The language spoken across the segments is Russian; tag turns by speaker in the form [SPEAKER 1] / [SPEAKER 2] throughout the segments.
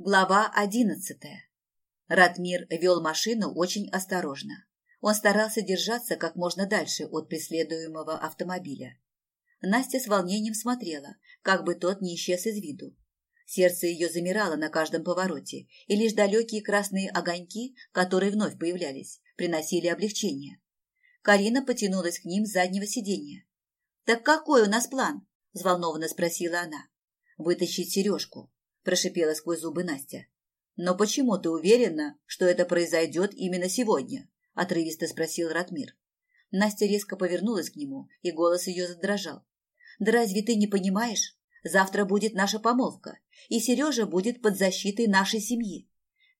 [SPEAKER 1] Глава одиннадцатая. Ратмир вел машину очень осторожно. Он старался держаться как можно дальше от преследуемого автомобиля. Настя с волнением смотрела, как бы тот не исчез из виду. Сердце ее замирало на каждом повороте, и лишь далекие красные огоньки, которые вновь появлялись, приносили облегчение. Карина потянулась к ним с заднего сиденья. «Так какой у нас план?» – взволнованно спросила она. «Вытащить сережку», прошипела сквозь зубы Настя. Но почему ты уверена, что это произойдет именно сегодня? отрывисто спросил Ратмир. Настя резко повернулась к нему, и голос ее задрожал. Да разве ты не понимаешь? Завтра будет наша помолвка, и Сережа будет под защитой нашей семьи.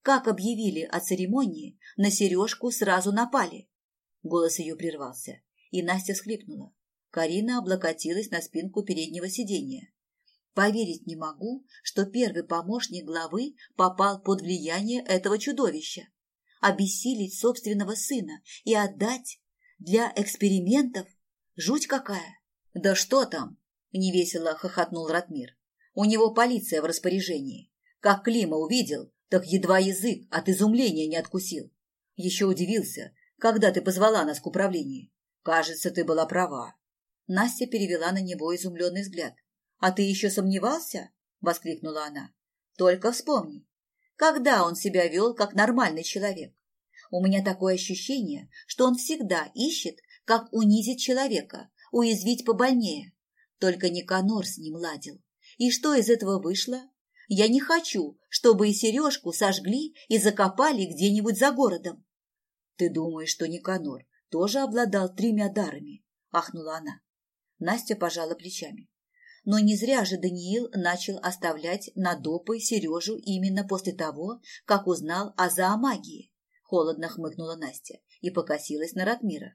[SPEAKER 1] Как объявили о церемонии, на сережку сразу напали. Голос ее прервался, и Настя схлипнула. Карина облокотилась на спинку переднего сиденья. Поверить не могу, что первый помощник главы попал под влияние этого чудовища. Обессилить собственного сына и отдать для экспериментов? Жуть какая! Да что там? Невесело хохотнул Ратмир. У него полиция в распоряжении. Как Клима увидел, так едва язык от изумления не откусил. Еще удивился, когда ты позвала нас к управлению. Кажется, ты была права. Настя перевела на него изумленный взгляд. «А ты еще сомневался?» – воскликнула она. «Только вспомни, когда он себя вел как нормальный человек. У меня такое ощущение, что он всегда ищет, как унизить человека, уязвить побольнее. Только Никанор с ним ладил. И что из этого вышло? Я не хочу, чтобы и сережку сожгли и закопали где-нибудь за городом. Ты думаешь, что Никанор тоже обладал тремя дарами? Ахнула она. Настя пожала плечами. Но не зря же Даниил начал оставлять на допы Сережу именно после того, как узнал о зоомагии. Холодно хмыкнула Настя и покосилась на Ратмира.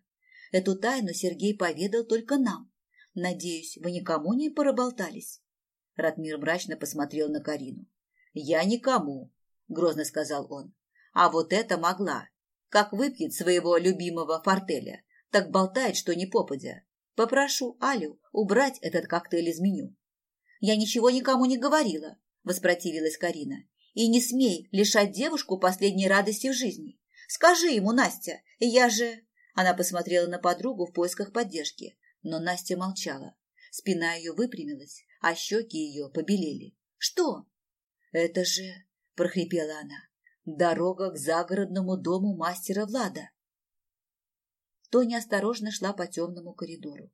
[SPEAKER 1] Эту тайну Сергей поведал только нам. Надеюсь, вы никому не проболтались. Ратмир мрачно посмотрел на Карину. «Я никому», — грозно сказал он. «А вот это могла. Как выпьет своего любимого фортеля, так болтает, что не попадя. Попрошу Алю убрать этот коктейль из меню. Я ничего никому не говорила, воспротивилась Карина. И не смей лишать девушку последней радости в жизни. Скажи ему, Настя, я же... Она посмотрела на подругу в поисках поддержки, но Настя молчала. Спина ее выпрямилась, а щеки ее побелели. «Что?» «Это же...» – прохрипела она. «Дорога к загородному дому мастера Влада». Тоня осторожно шла по темному коридору.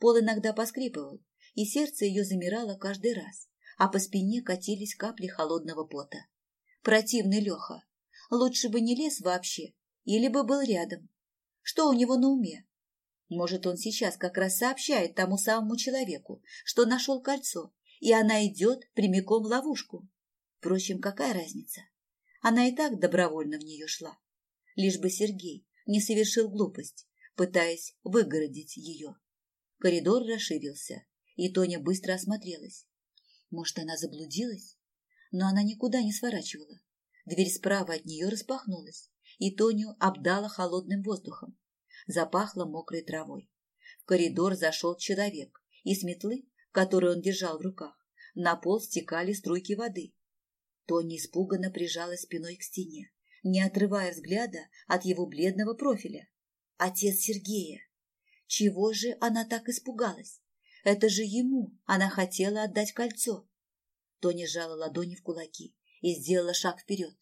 [SPEAKER 1] Пол иногда поскрипывал, и сердце ее замирало каждый раз, а по спине катились капли холодного пота. Противный Леха. Лучше бы не лез вообще, или бы был рядом. Что у него на уме? Может, он сейчас как раз сообщает тому самому человеку, что нашел кольцо, и она идет прямиком в ловушку. Впрочем, какая разница? Она и так добровольно в нее шла. Лишь бы Сергей не совершил глупость, пытаясь выгородить ее. Коридор расширился, и Тоня быстро осмотрелась. Может, она заблудилась? Но она никуда не сворачивала. Дверь справа от нее распахнулась, и Тоню обдала холодным воздухом. Запахло мокрой травой. В коридор зашел человек, и с метлы, которую он держал в руках, на пол стекали струйки воды. Тоня испуганно прижалась спиной к стене, не отрывая взгляда от его бледного профиля. Отец Сергея. Чего же она так испугалась? Это же ему она хотела отдать кольцо. Тоня сжала ладони в кулаки и сделала шаг вперед.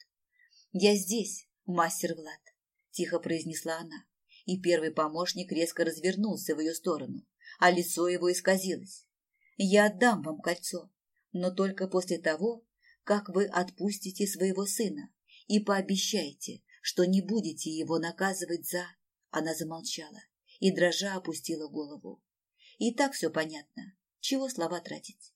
[SPEAKER 1] «Я здесь, мастер Влад», — тихо произнесла она, и первый помощник резко развернулся в ее сторону, а лицо его исказилось. «Я отдам вам кольцо, но только после того, как вы отпустите своего сына и пообещаете, что не будете его наказывать за...» Она замолчала и, дрожа, опустила голову. И так все понятно. Чего слова тратить?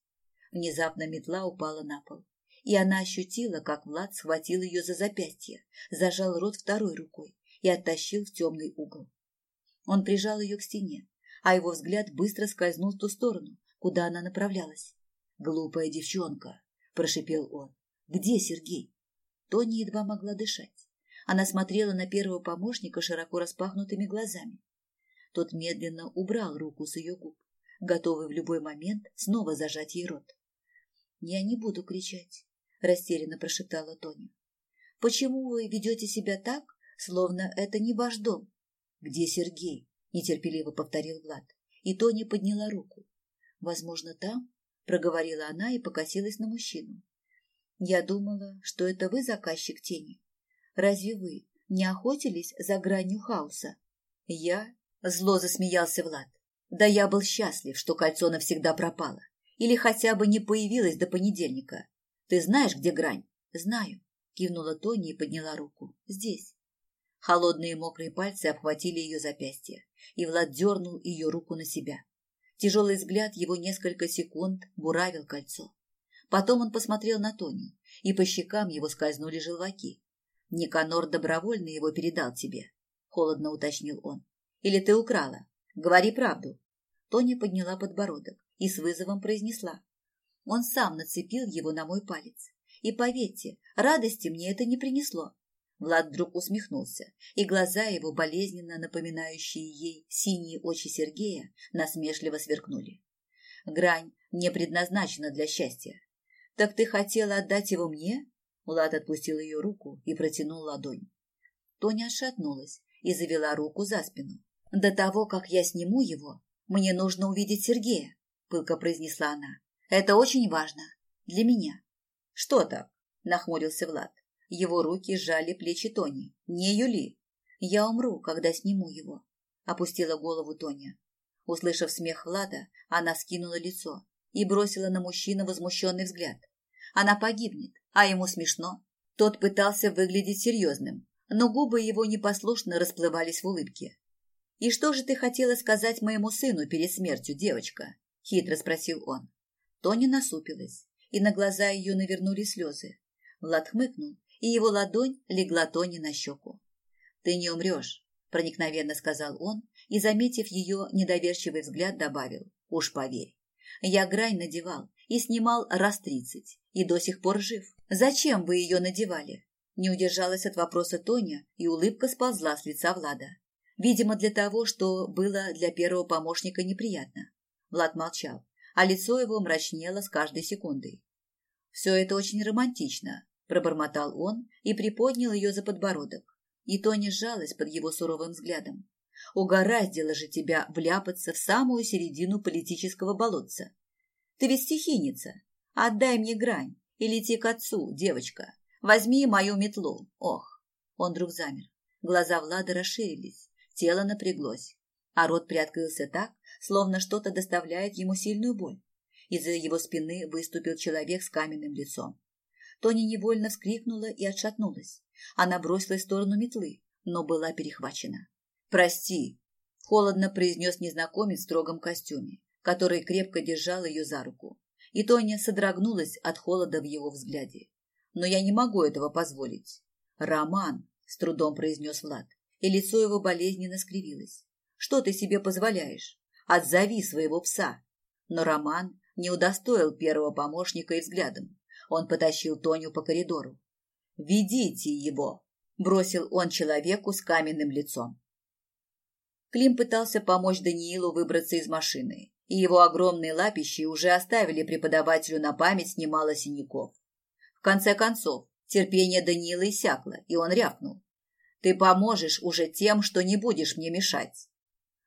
[SPEAKER 1] Внезапно метла упала на пол, и она ощутила, как Влад схватил ее за запястье, зажал рот второй рукой и оттащил в темный угол. Он прижал ее к стене, а его взгляд быстро скользнул в ту сторону, куда она направлялась. «Глупая девчонка!» – прошипел он. «Где Сергей?» Тони едва могла дышать. Она смотрела на первого помощника широко распахнутыми глазами. Тот медленно убрал руку с ее губ, готовый в любой момент снова зажать ей рот. «Я не буду кричать», — растерянно прошептала Тоня. Почему вы ведете себя так, словно это не ваш дом? Где Сергей? нетерпеливо повторил Влад. И Тоня подняла руку. Возможно, там, проговорила она и покосилась на мужчину. Я думала, что это вы заказчик тени. Разве вы не охотились за гранью хаоса? Я? Зло засмеялся Влад. Да я был счастлив, что кольцо навсегда пропало. Или хотя бы не появилось до понедельника. Ты знаешь, где грань? Знаю. Кивнула Тони и подняла руку. Здесь. Холодные мокрые пальцы обхватили ее запястье, и Влад дернул ее руку на себя. Тяжелый взгляд его несколько секунд буравил кольцо. Потом он посмотрел на Тони, и по щекам его скользнули желваки. «Никанор добровольно его передал тебе», — холодно уточнил он. «Или ты украла? Говори правду». Тоня подняла подбородок и с вызовом произнесла. Он сам нацепил его на мой палец. И поверьте, радости мне это не принесло. Влад вдруг усмехнулся, и глаза его, болезненно напоминающие ей синие очи Сергея, насмешливо сверкнули. Грань не предназначена для счастья. Так ты хотела отдать его мне? Влад отпустил ее руку и протянул ладонь. Тоня отшатнулась и завела руку за спину. До того, как я сниму его, мне нужно увидеть Сергея, пылко произнесла она. Это очень важно. Для меня. Что так? Нахмурился Влад. Его руки сжали плечи Тони. Не Юли. Я умру, когда сниму его. Опустила голову Тоня. Услышав смех Влада, она скинула лицо и бросила на мужчину возмущенный взгляд. Она погибнет, а ему смешно. Тот пытался выглядеть серьезным, но губы его непослушно расплывались в улыбке. «И что же ты хотела сказать моему сыну перед смертью, девочка?» – хитро спросил он. Тоня насупилась, и на глаза ее навернули слезы. Влад хмыкнул, и его ладонь легла Тони на щеку. «Ты не умрешь», – проникновенно сказал он, и, заметив ее недоверчивый взгляд, добавил. «Уж поверь, я грань надевал и снимал раз тридцать, и до сих пор жив. Зачем вы ее надевали?» Не удержалась от вопроса Тоня, и улыбка сползла с лица Влада. Видимо, для того, что было для первого помощника неприятно. Влад молчал, а лицо его мрачнело с каждой секундой. «Все это очень романтично», – пробормотал он и приподнял ее за подбородок. И Тоня сжалась под его суровым взглядом. «Угораздило же тебя вляпаться в самую середину политического болотца. Ты ведь стихийница. Отдай мне грань и лети к отцу, девочка. Возьми мою метлу. Ох!» Он вдруг замер. Глаза Влада расширились, тело напряглось, а рот приоткрылся так, словно что-то доставляет ему сильную боль. Из-за его спины выступил человек с каменным лицом. Тони невольно вскрикнула и отшатнулась. Она бросилась в сторону метлы, но была перехвачена. «Прости», — холодно произнес незнакомец в строгом костюме, который крепко держал ее за руку. И Тоня содрогнулась от холода в его взгляде. «Но я не могу этого позволить». «Роман», — с трудом произнес Влад, и лицо его болезненно скривилось. «Что ты себе позволяешь? Отзови своего пса. Но Роман не удостоил первого помощника и взглядом. Он потащил Тоню по коридору. «Ведите его!» – бросил он человеку с каменным лицом. Клим пытался помочь Даниилу выбраться из машины, и его огромные лапищи уже оставили преподавателю на память немало синяков. В конце концов, терпение Даниила иссякло, и он рявкнул. «Ты поможешь уже тем, что не будешь мне мешать!»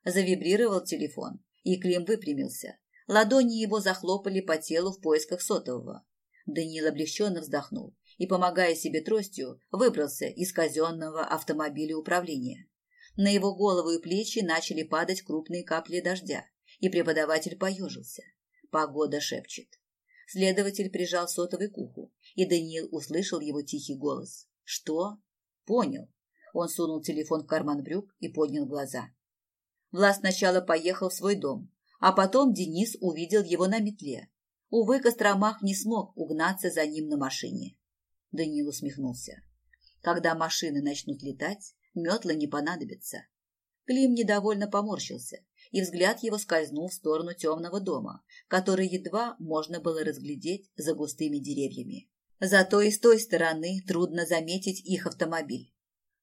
[SPEAKER 1] Завибрировал телефон, и Клим выпрямился. Ладони его захлопали по телу в поисках сотового. Даниил облегченно вздохнул и, помогая себе тростью, выбрался из казенного автомобиля управления. На его голову и плечи начали падать крупные капли дождя, и преподаватель поежился. Погода шепчет. Следователь прижал сотовый к уху, и Даниил услышал его тихий голос. «Что?» «Понял». Он сунул телефон в карман брюк и поднял глаза. Влас сначала поехал в свой дом, а потом Денис увидел его на метле. Увы, Костромах не смог угнаться за ним на машине. Даниил усмехнулся. Когда машины начнут летать, метла не понадобится. Клим недовольно поморщился, и взгляд его скользнул в сторону темного дома, который едва можно было разглядеть за густыми деревьями. Зато и с той стороны трудно заметить их автомобиль.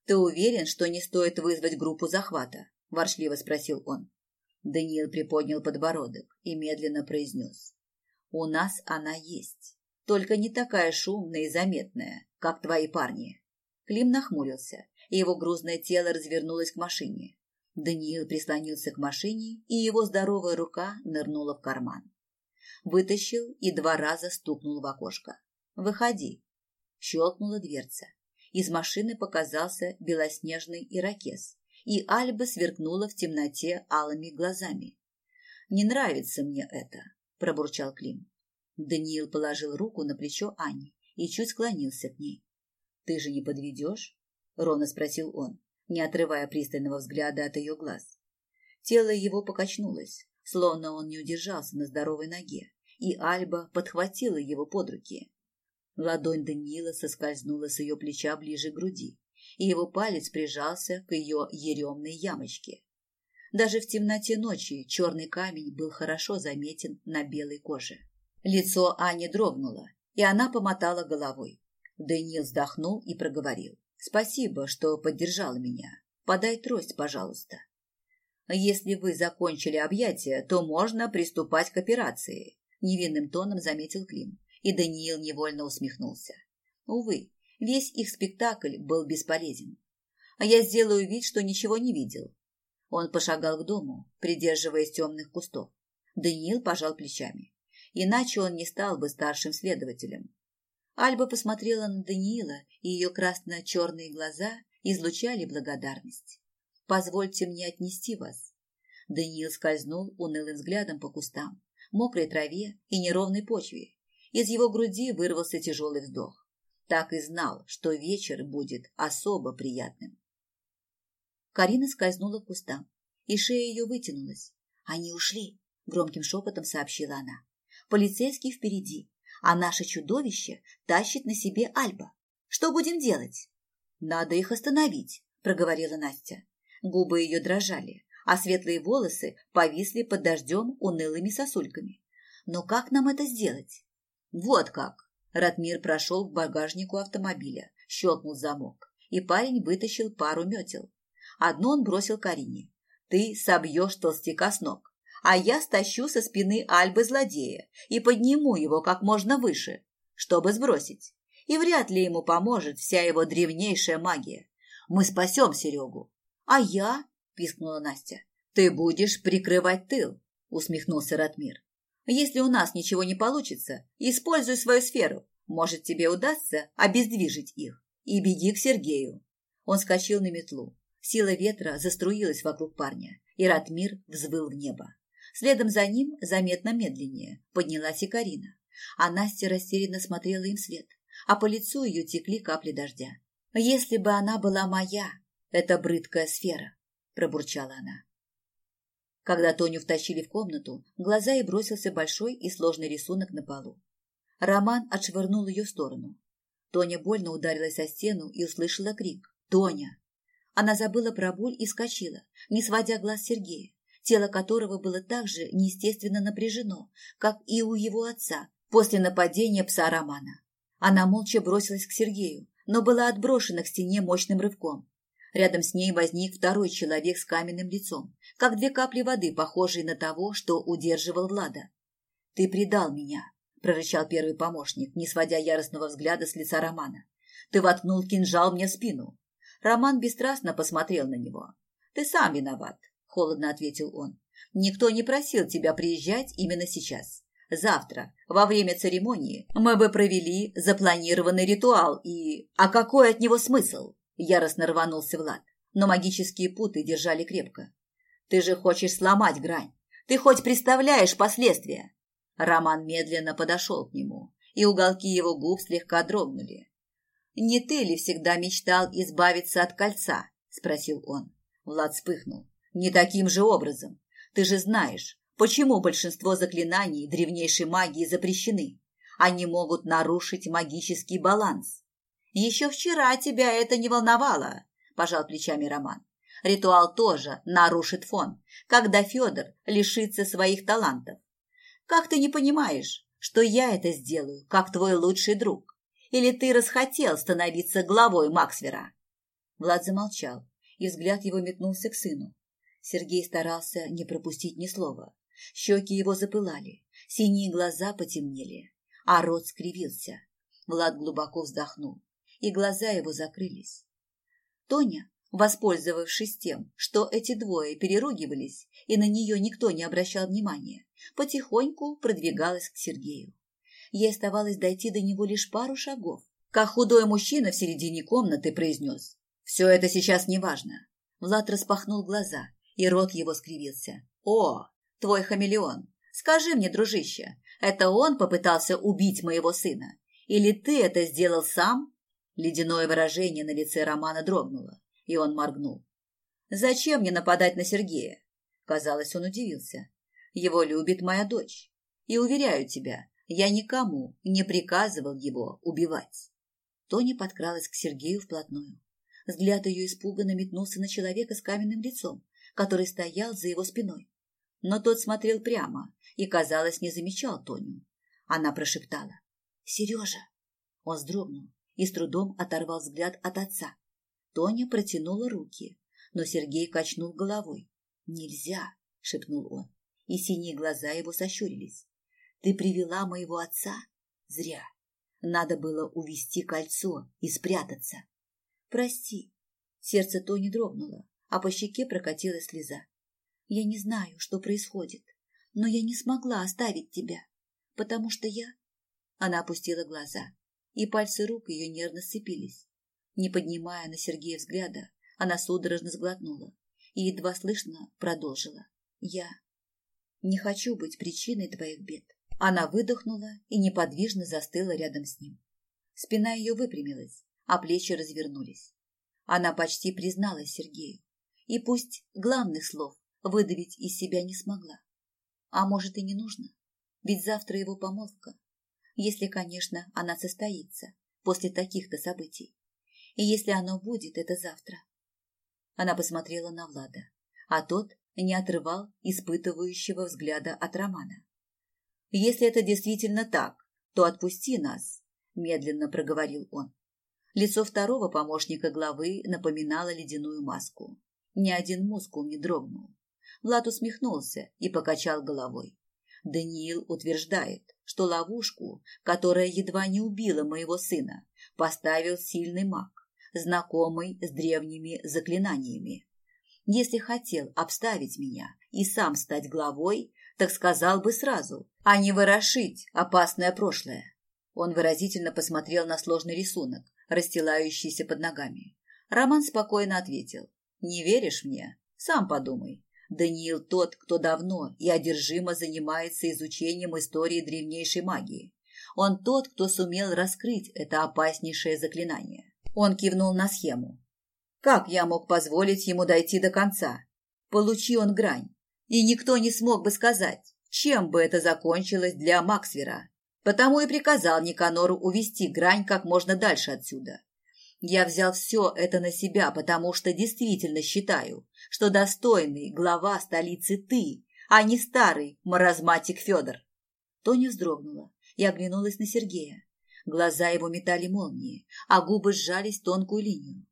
[SPEAKER 1] «Ты уверен, что не стоит вызвать группу захвата?» – воршливо спросил он. Даниил приподнял подбородок и медленно произнес. «У нас она есть. только не такая шумная и заметная, как твои парни. Клим нахмурился, и его грузное тело развернулось к машине. Даниил прислонился к машине, и его здоровая рука нырнула в карман. Вытащил и два раза стукнул в окошко. «Выходи!» Щелкнула дверца. Из машины показался белоснежный ирокез, и Альба сверкнула в темноте алыми глазами. «Не нравится мне это», – пробурчал Клим. Даниил положил руку на плечо Ани и чуть склонился к ней. «Ты же не подведешь?» – ровно спросил он, не отрывая пристального взгляда от ее глаз. Тело его покачнулось, словно он не удержался на здоровой ноге, и Альба подхватила его под руки. Ладонь Даниила соскользнула с ее плеча ближе к груди, и его палец прижался к ее еремной ямочке. Даже в темноте ночи черный камень был хорошо заметен на белой коже. Лицо Ани дрогнуло, и она помотала головой. Даниил вздохнул и проговорил. «Спасибо, что поддержала меня. Подай трость, пожалуйста». «Если вы закончили объятия, то можно приступать к операции», – невинным тоном заметил Клим, и Даниил невольно усмехнулся. Увы, весь их спектакль был бесполезен. А я сделаю вид, что ничего не видел. Он пошагал к дому, придерживаясь темных кустов. Даниил пожал плечами. Иначе он не стал бы старшим следователем. Альба посмотрела на Даниила, и ее красно-черные глаза излучали благодарность. «Позвольте мне отнести вас». Даниил скользнул унылым взглядом по кустам, мокрой траве и неровной почве. Из его груди вырвался тяжелый вздох. Так и знал, что вечер будет особо приятным. Карина скользнула к кустам, и шея ее вытянулась. «Они ушли», — громким шепотом сообщила она. Полицейский впереди, а наше чудовище тащит на себе Альба. Что будем делать? Надо их остановить, проговорила Настя. Губы ее дрожали, а светлые волосы повисли под дождем унылыми сосульками. Но как нам это сделать? Вот как. Ратмир прошел к багажнику автомобиля, щелкнул замок, и парень вытащил пару метел. Одну он бросил Карине. Ты собьешь толстяка с ног а я стащу со спины Альбы злодея и подниму его как можно выше, чтобы сбросить. И вряд ли ему поможет вся его древнейшая магия. Мы спасем Серегу. А я, пискнула Настя, ты будешь прикрывать тыл, усмехнулся Ратмир. Если у нас ничего не получится, используй свою сферу. Может, тебе удастся обездвижить их. И беги к Сергею. Он скочил на метлу. Сила ветра заструилась вокруг парня, и Ратмир взвыл в небо. Следом за ним, заметно медленнее, поднялась и Карина. А Настя растерянно смотрела им вслед, а по лицу ее текли капли дождя. «Если бы она была моя, эта брыдкая сфера», – пробурчала она. Когда Тоню втащили в комнату, глаза ей бросился большой и сложный рисунок на полу. Роман отшвырнул ее в сторону. Тоня больно ударилась о стену и услышала крик «Тоня!». Она забыла про боль и вскочила, не сводя глаз Сергея тело которого было так же неестественно напряжено, как и у его отца после нападения пса Романа. Она молча бросилась к Сергею, но была отброшена к стене мощным рывком. Рядом с ней возник второй человек с каменным лицом, как две капли воды, похожие на того, что удерживал Влада. «Ты предал меня», – прорычал первый помощник, не сводя яростного взгляда с лица Романа. «Ты воткнул кинжал мне в спину». Роман бесстрастно посмотрел на него. «Ты сам виноват холодно ответил он. Никто не просил тебя приезжать именно сейчас. Завтра, во время церемонии, мы бы провели запланированный ритуал и... А какой от него смысл? Яростно рванулся Влад, но магические путы держали крепко. Ты же хочешь сломать грань. Ты хоть представляешь последствия? Роман медленно подошел к нему, и уголки его губ слегка дрогнули. «Не ты ли всегда мечтал избавиться от кольца?» – спросил он. Влад вспыхнул. Не таким же образом. Ты же знаешь, почему большинство заклинаний древнейшей магии запрещены. Они могут нарушить магический баланс. Еще вчера тебя это не волновало, пожал плечами Роман. Ритуал тоже нарушит фон, когда Федор лишится своих талантов. Как ты не понимаешь, что я это сделаю, как твой лучший друг? Или ты расхотел становиться главой Максвера? Влад замолчал, и взгляд его метнулся к сыну. Сергей старался не пропустить ни слова. Щеки его запылали, синие глаза потемнели. а рот скривился. Влад глубоко вздохнул, и глаза его закрылись. Тоня, воспользовавшись тем, что эти двое переругивались, и на нее никто не обращал внимания, потихоньку продвигалась к Сергею. Ей оставалось дойти до него лишь пару шагов, как худой мужчина в середине комнаты произнес. «Все это сейчас не важно». Влад распахнул глаза, и рот его скривился. «О, твой хамелеон! Скажи мне, дружище, это он попытался убить моего сына? Или ты это сделал сам?» Ледяное выражение на лице Романа дрогнуло, и он моргнул. «Зачем мне нападать на Сергея?» Казалось, он удивился. «Его любит моя дочь. И, уверяю тебя, я никому не приказывал его убивать». Тоня подкралась к Сергею вплотную. Взгляд ее испуганно метнулся на человека с каменным лицом, который стоял за его спиной. Но тот смотрел прямо и, казалось, не замечал Тоню. Она прошептала. «Сережа!» Он вздрогнул и с трудом оторвал взгляд от отца. Тоня протянула руки, но Сергей качнул головой. «Нельзя!» — шепнул он, и синие глаза его сощурились. «Ты привела моего отца? Зря. Надо было увести кольцо и спрятаться. Прости». Сердце Тони дрогнуло, а по щеке прокатилась слеза. «Я не знаю, что происходит, но я не смогла оставить тебя, потому что я...» Она опустила глаза и пальцы рук ее нервно сцепились. Не поднимая на Сергея взгляда, она судорожно сглотнула и едва слышно продолжила. «Я не хочу быть причиной твоих бед». Она выдохнула и неподвижно застыла рядом с ним. Спина ее выпрямилась, а плечи развернулись. Она почти призналась Сергею, и пусть главных слов выдавить из себя не смогла. А может и не нужно, ведь завтра его помолвка если, конечно, она состоится после таких-то событий. И если оно будет, это завтра. Она посмотрела на Влада, а тот не отрывал испытывающего взгляда от Романа. «Если это действительно так, то отпусти нас», – медленно проговорил он. Лицо второго помощника главы напоминало ледяную маску. Ни один мускул не дрогнул. Влад усмехнулся и покачал головой. Даниил утверждает, что ловушку, которая едва не убила моего сына, поставил сильный маг, знакомый с древними заклинаниями. Если хотел обставить меня и сам стать главой, так сказал бы сразу, а не ворошить опасное прошлое. Он выразительно посмотрел на сложный рисунок, расстилающийся под ногами. Роман спокойно ответил. «Не веришь мне? Сам подумай. Даниил тот, кто давно и одержимо занимается изучением истории древнейшей магии. Он тот, кто сумел раскрыть это опаснейшее заклинание. Он кивнул на схему. Как я мог позволить ему дойти до конца? Получи он грань. И никто не смог бы сказать, чем бы это закончилось для Максвера. Потому и приказал Никанору увести грань как можно дальше отсюда. Я взял все это на себя, потому что действительно считаю, что достойный глава столицы ты, а не старый маразматик Федор. Тоня вздрогнула и оглянулась на Сергея. Глаза его метали молнии, а губы сжались в тонкую линию.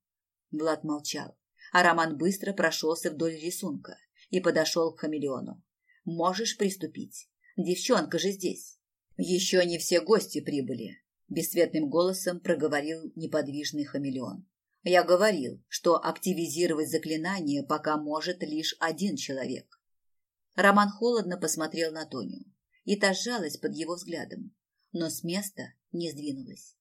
[SPEAKER 1] Влад молчал, а Роман быстро прошелся вдоль рисунка и подошел к хамелеону. «Можешь приступить. Девчонка же здесь. Еще не все гости прибыли бесцветным голосом проговорил неподвижный хамелеон. Я говорил, что активизировать заклинание пока может лишь один человек. Роман холодно посмотрел на Тоню, и та сжалась под его взглядом, но с места не сдвинулась.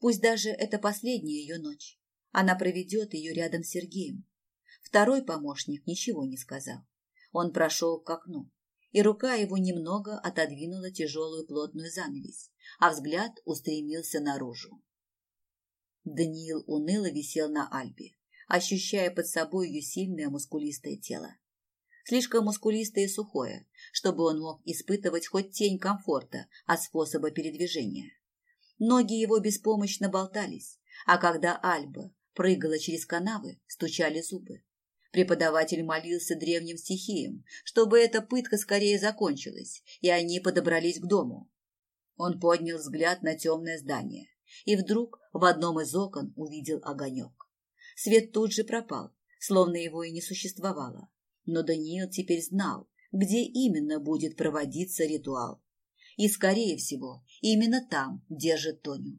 [SPEAKER 1] Пусть даже это последняя ее ночь. Она проведет ее рядом с Сергеем. Второй помощник ничего не сказал. Он прошел к окну, и рука его немного отодвинула тяжелую плотную занавесь, а взгляд устремился наружу. Даниил уныло висел на Альбе, ощущая под собой ее сильное мускулистое тело. Слишком мускулистое и сухое, чтобы он мог испытывать хоть тень комфорта от способа передвижения. Ноги его беспомощно болтались, а когда Альба прыгала через канавы, стучали зубы. Преподаватель молился древним стихиям, чтобы эта пытка скорее закончилась, и они подобрались к дому. Он поднял взгляд на темное здание и вдруг в одном из окон увидел огонек. Свет тут же пропал, словно его и не существовало. Но Даниил теперь знал, где именно будет проводиться ритуал. И, скорее всего, именно там держит Тоню.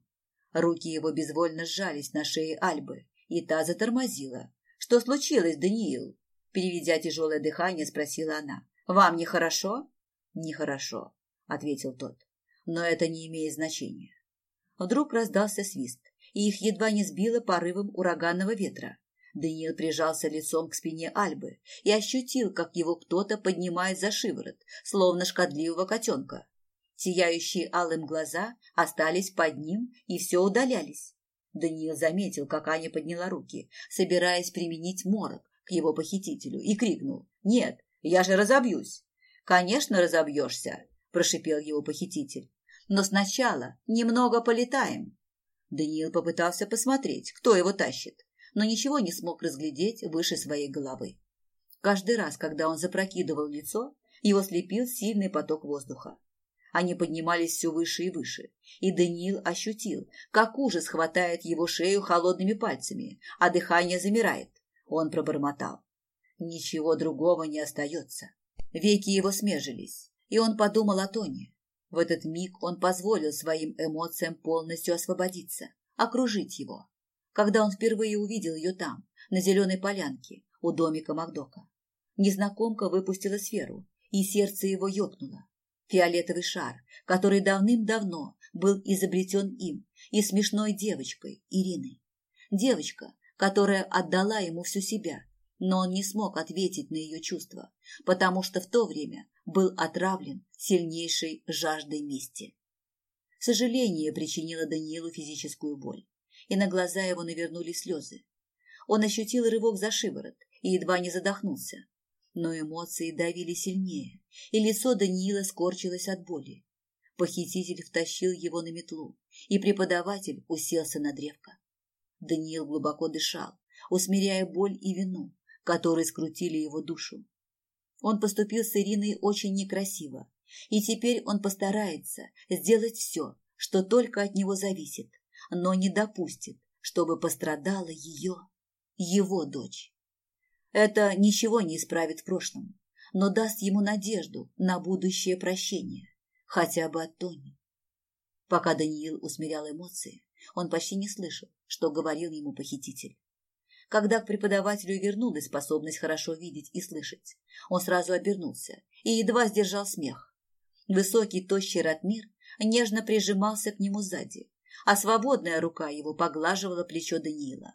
[SPEAKER 1] Руки его безвольно сжались на шее Альбы, и та затормозила. «Что случилось, Даниил?» Переведя тяжелое дыхание, спросила она. «Вам нехорошо?» «Нехорошо», — ответил тот. «Но это не имеет значения». Вдруг раздался свист, и их едва не сбило порывом ураганного ветра. Даниил прижался лицом к спине Альбы и ощутил, как его кто-то поднимает за шиворот, словно шкодливого котенка. Сияющие алым глаза остались под ним и все удалялись. Даниил заметил, как Аня подняла руки, собираясь применить морок к его похитителю, и крикнул «Нет, я же разобьюсь!» «Конечно, разобьешься!» – прошипел его похититель. «Но сначала немного полетаем!» Даниил попытался посмотреть, кто его тащит, но ничего не смог разглядеть выше своей головы. Каждый раз, когда он запрокидывал лицо, его слепил сильный поток воздуха. Они поднимались все выше и выше, и Даниил ощутил, как ужас хватает его шею холодными пальцами, а дыхание замирает. Он пробормотал. Ничего другого не остается. Веки его смежились, и он подумал о Тоне. В этот миг он позволил своим эмоциям полностью освободиться, окружить его. Когда он впервые увидел ее там, на зеленой полянке, у домика Макдока. Незнакомка выпустила сферу, и сердце его ёкнуло. Фиолетовый шар, который давным-давно был изобретен им и смешной девочкой Ириной. Девочка, которая отдала ему всю себя, но он не смог ответить на ее чувства, потому что в то время был отравлен сильнейшей жаждой мести. Сожаление причинило Даниилу физическую боль, и на глаза его навернулись слезы. Он ощутил рывок за шиворот и едва не задохнулся, но эмоции давили сильнее, и лицо Даниила скорчилось от боли. Похититель втащил его на метлу, и преподаватель уселся на древко. Даниил глубоко дышал, усмиряя боль и вину, которые скрутили его душу. Он поступил с Ириной очень некрасиво, и теперь он постарается сделать все, что только от него зависит, но не допустит, чтобы пострадала ее, его дочь. Это ничего не исправит в прошлом, но даст ему надежду на будущее прощение, хотя бы от Тони. Пока Даниил усмирял эмоции, он почти не слышал, что говорил ему похититель. Когда к преподавателю вернулась способность хорошо видеть и слышать, он сразу обернулся и едва сдержал смех. Высокий, тощий Ратмир нежно прижимался к нему сзади, а свободная рука его поглаживала плечо Даниила.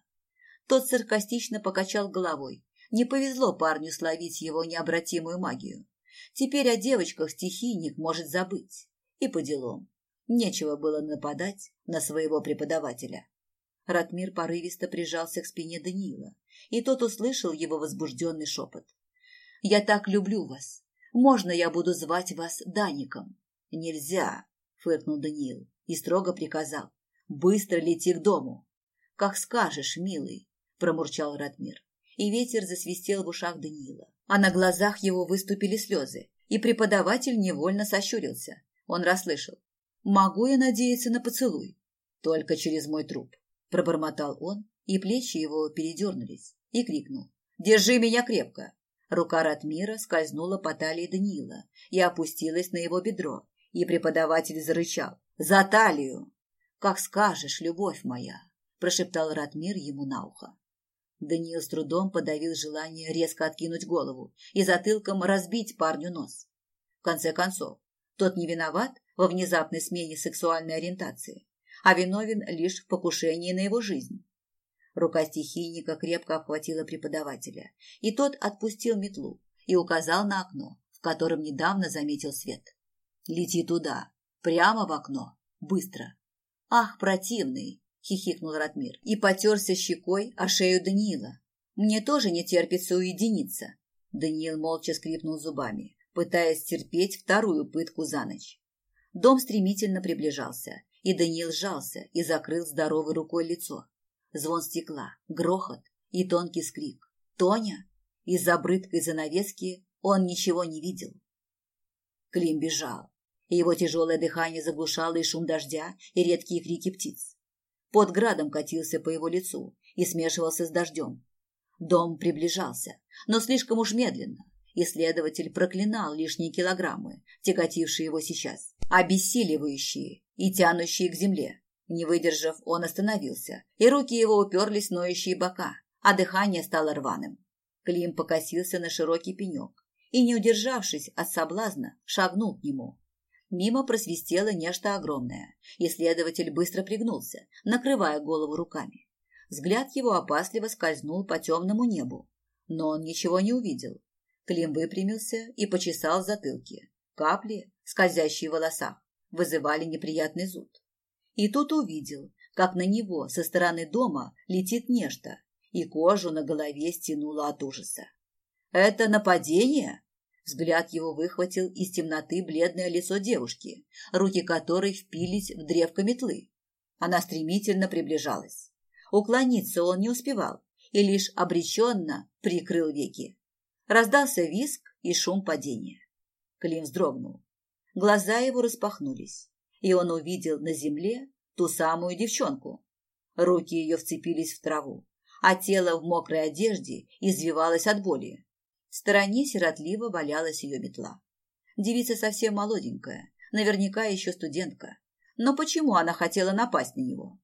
[SPEAKER 1] Тот саркастично покачал головой. Не повезло парню словить его необратимую магию. Теперь о девочках стихийник может забыть. И по делам. Нечего было нападать на своего преподавателя. Ратмир порывисто прижался к спине Даниила, и тот услышал его возбужденный шепот. «Я так люблю вас. Можно я буду звать вас Даником?» «Нельзя», — фыркнул Даниил и строго приказал. «Быстро лети к дому». «Как скажешь, милый», — промурчал Ратмир. И ветер засвистел в ушах Даниила, а на глазах его выступили слезы, и преподаватель невольно сощурился. Он расслышал. «Могу я надеяться на поцелуй?» «Только через мой труп», Пробормотал он, и плечи его передернулись, и крикнул. «Держи меня крепко!» Рука Ратмира скользнула по талии Даниила и опустилась на его бедро, и преподаватель зарычал. «За талию!» «Как скажешь, любовь моя!» прошептал Ратмир ему на ухо. Даниил с трудом подавил желание резко откинуть голову и затылком разбить парню нос. В конце концов, тот не виноват во внезапной смене сексуальной ориентации а виновен лишь в покушении на его жизнь. Рука стихийника крепко обхватила преподавателя, и тот отпустил метлу и указал на окно, в котором недавно заметил свет. «Лети туда, прямо в окно, быстро!» «Ах, противный!» — хихикнул Ратмир и потерся щекой о шею Даниила. «Мне тоже не терпится уединиться!» Даниил молча скрипнул зубами, пытаясь терпеть вторую пытку за ночь. Дом стремительно приближался, и Даниил сжался и закрыл здоровой рукой лицо. Звон стекла, грохот и тонкий скрик. «Тоня!» Из-за брыдкой занавески он ничего не видел. Клим бежал, его тяжелое дыхание заглушало и шум дождя, и редкие крики птиц. Под градом катился по его лицу и смешивался с дождем. Дом приближался, но слишком уж медленно, Исследователь проклинал лишние килограммы, тяготившие его сейчас, обессиливающие и тянущие к земле. Не выдержав, он остановился, и руки его уперлись ноющие бока, а дыхание стало рваным. Клим покосился на широкий пенек и, не удержавшись от соблазна, шагнул к нему. Мимо просвистело нечто огромное. Исследователь быстро пригнулся, накрывая голову руками. Взгляд его опасливо скользнул по темному небу, но он ничего не увидел. Клим выпрямился и почесал затылки. Капли, скользящие в волосах, вызывали неприятный зуд. И тут увидел, как на него со стороны дома летит нечто, и кожу на голове стянуло от ужаса. «Это нападение?» Взгляд его выхватил из темноты бледное лицо девушки, руки которой впились в древко метлы. Она стремительно приближалась. Уклониться он не успевал и лишь обреченно прикрыл веки. Раздался виск и шум падения. Клим вздрогнул. Глаза его распахнулись, и он увидел на земле ту самую девчонку. Руки ее вцепились в траву, а тело в мокрой одежде извивалось от боли. В стороне сиротливо валялась ее метла. Девица совсем молоденькая, наверняка еще студентка. Но почему она хотела напасть на него?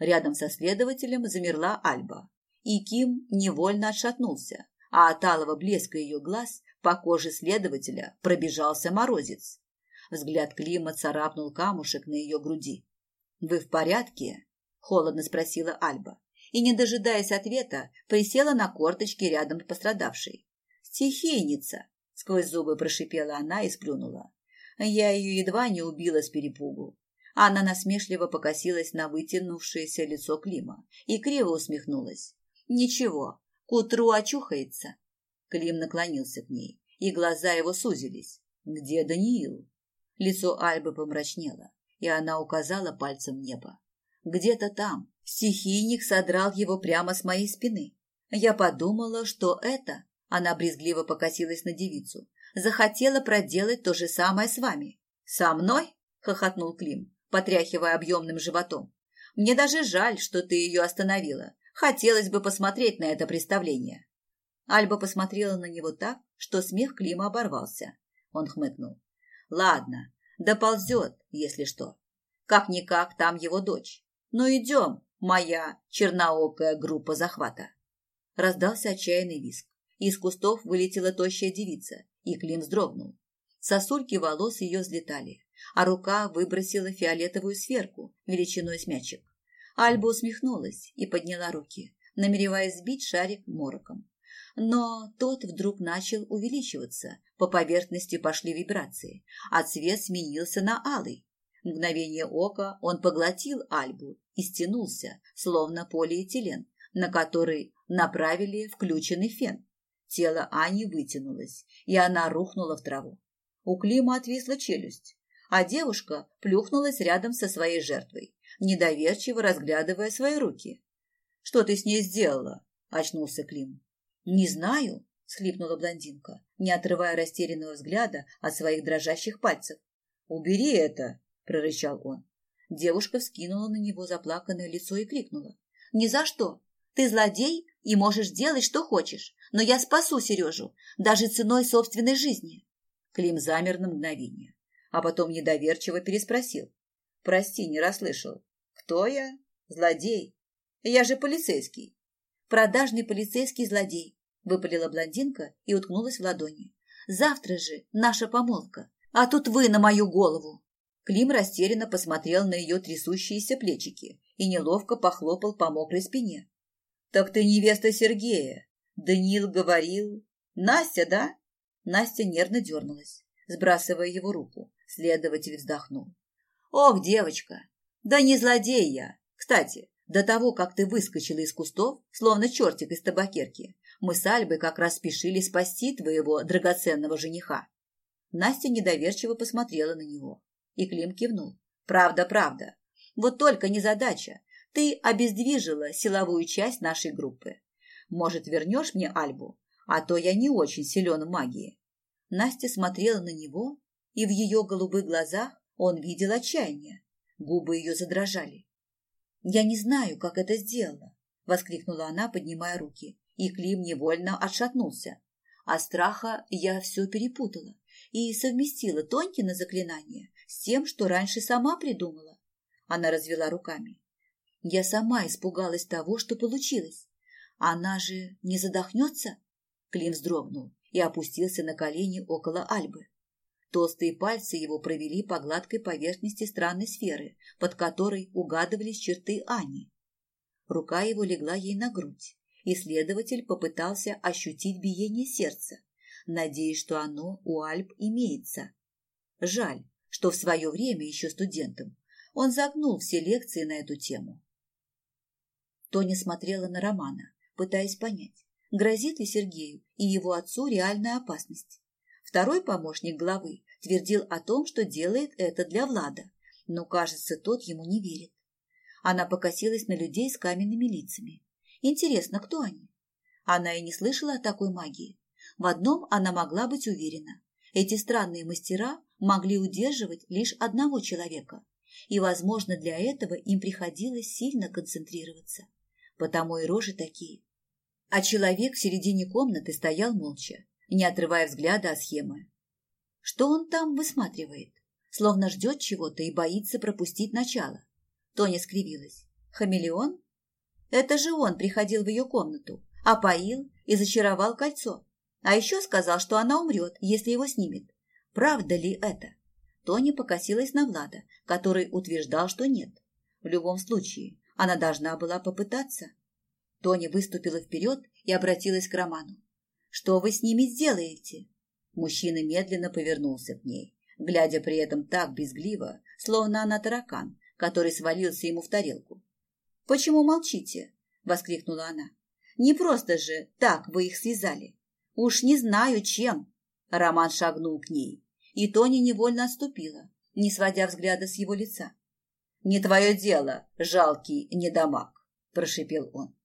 [SPEAKER 1] Рядом со следователем замерла Альба, и Ким невольно отшатнулся, а от алого блеска ее глаз по коже следователя пробежался морозец. Взгляд Клима царапнул камушек на ее груди. «Вы в порядке?» – холодно спросила Альба. И, не дожидаясь ответа, присела на корточки рядом с пострадавшей. «Стихийница!» – сквозь зубы прошипела она и сплюнула. Я ее едва не убила с перепугу. Она насмешливо покосилась на вытянувшееся лицо Клима и криво усмехнулась. «Ничего, к утру очухается». Клим наклонился к ней, и глаза его сузились. «Где Даниил?» Лицо Альбы помрачнело, и она указала пальцем небо. «Где-то там. Стихийник содрал его прямо с моей спины. Я подумала, что это...» Она брезгливо покосилась на девицу. «Захотела проделать то же самое с вами». «Со мной?» — хохотнул Клим, потряхивая объемным животом. «Мне даже жаль, что ты ее остановила. Хотелось бы посмотреть на это представление. Альба посмотрела на него так, что смех Клима оборвался. Он хмыкнул. Ладно, доползет, если что. Как-никак там его дочь. Ну идем, моя черноокая группа захвата. Раздался отчаянный виск. Из кустов вылетела тощая девица, и Клим вздрогнул. Сосульки волос ее взлетали, а рука выбросила фиолетовую сверку величиной с мячик. Альба усмехнулась и подняла руки, намереваясь сбить шарик мороком. Но тот вдруг начал увеличиваться, по поверхности пошли вибрации, а цвет сменился на алый. В мгновение ока он поглотил Альбу и стянулся, словно полиэтилен, на который направили включенный фен. Тело Ани вытянулось, и она рухнула в траву. У Клима отвисла челюсть, а девушка плюхнулась рядом со своей жертвой недоверчиво разглядывая свои руки. «Что ты с ней сделала?» – очнулся Клим. «Не знаю», – схлипнула блондинка, не отрывая растерянного взгляда от своих дрожащих пальцев. «Убери это!» – прорычал он. Девушка вскинула на него заплаканное лицо и крикнула. «Ни за что! Ты злодей и можешь делать, что хочешь, но я спасу Сережу, даже ценой собственной жизни!» Клим замер на мгновение, а потом недоверчиво переспросил. «Прости, не расслышал. Кто я? Злодей. Я же полицейский. Продажный полицейский злодей, выпалила блондинка и уткнулась в ладони. Завтра же наша помолвка, а тут вы на мою голову. Клим растерянно посмотрел на ее трясущиеся плечики и неловко похлопал по мокрой спине. «Так ты невеста Сергея!» Даниил говорил. «Настя, да?» Настя нервно дернулась, сбрасывая его руку. Следователь вздохнул. «Ох, девочка, да не злодей я. Кстати, до того, как ты выскочила из кустов, словно чертик из табакерки, мы с Альбой как раз спешили спасти твоего драгоценного жениха. Настя недоверчиво посмотрела на него, и Клим кивнул. Правда, правда. Вот только незадача. Ты обездвижила силовую часть нашей группы. Может, вернешь мне Альбу? А то я не очень силен в магии. Настя смотрела на него, и в ее голубых глазах он видел отчаяние. Губы ее задрожали. «Я не знаю, как это сделала», — воскликнула она, поднимая руки, и Клим невольно отшатнулся. А страха я все перепутала и совместила Тонькино заклинание с тем, что раньше сама придумала. Она развела руками. Я сама испугалась того, что получилось. Она же не задохнется? Клим вздрогнул и опустился на колени около Альбы. Толстые пальцы его провели по гладкой поверхности странной сферы, под которой угадывались черты Ани. Рука его легла ей на грудь, и следователь попытался ощутить биение сердца, надеясь, что оно у Альб имеется. Жаль, что в свое время, еще студентом, он загнул все лекции на эту тему. Тоня смотрела на Романа, пытаясь понять, грозит ли Сергею и его отцу реальная опасность. Второй помощник главы твердил о том, что делает это для Влада, но, кажется, тот ему не верит. Она покосилась на людей с каменными лицами. Интересно, кто они? Она и не слышала о такой магии. В одном она могла быть уверена. Эти странные мастера могли удерживать лишь одного человека, и, возможно, для этого им приходилось сильно концентрироваться. Потому и рожи такие. А человек в середине комнаты стоял молча, не отрывая взгляда от схемы. Что он там высматривает? Словно ждет чего-то и боится пропустить начало. Тоня скривилась. Хамелеон? Это же он приходил в ее комнату, опоил и зачаровал кольцо. А еще сказал, что она умрет, если его снимет. Правда ли это? Тоня покосилась на Влада, который утверждал, что нет. В любом случае, она должна была попытаться. Тоня выступила вперед и обратилась к Роману. Что вы с ними сделаете? Мужчина медленно повернулся к ней, глядя при этом так безгливо, словно она таракан, который свалился ему в тарелку. «Почему молчите?» – воскликнула она. «Не просто же так вы их связали. Уж не знаю, чем». Роман шагнул к ней, и Тоня невольно отступила, не сводя взгляда с его лица. «Не твое дело, жалкий недомаг», – прошипел он.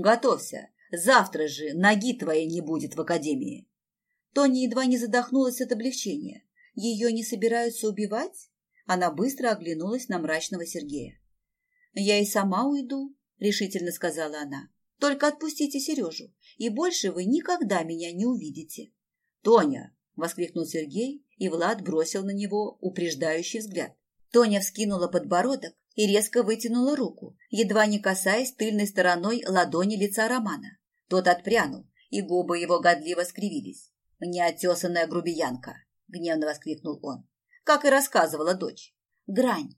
[SPEAKER 1] «Готовься, Завтра же ноги твоей не будет в академии. Тони едва не задохнулась от облегчения. Ее не собираются убивать? Она быстро оглянулась на мрачного Сергея. «Я и сама уйду», — решительно сказала она. «Только отпустите Сережу, и больше вы никогда меня не увидите». «Тоня!» — воскликнул Сергей, и Влад бросил на него упреждающий взгляд. Тоня вскинула подбородок и резко вытянула руку, едва не касаясь тыльной стороной ладони лица Романа. Тот отпрянул, и губы его годливо скривились. «Неотесанная грубиянка!» — гневно воскликнул он. «Как и рассказывала дочь. Грань!»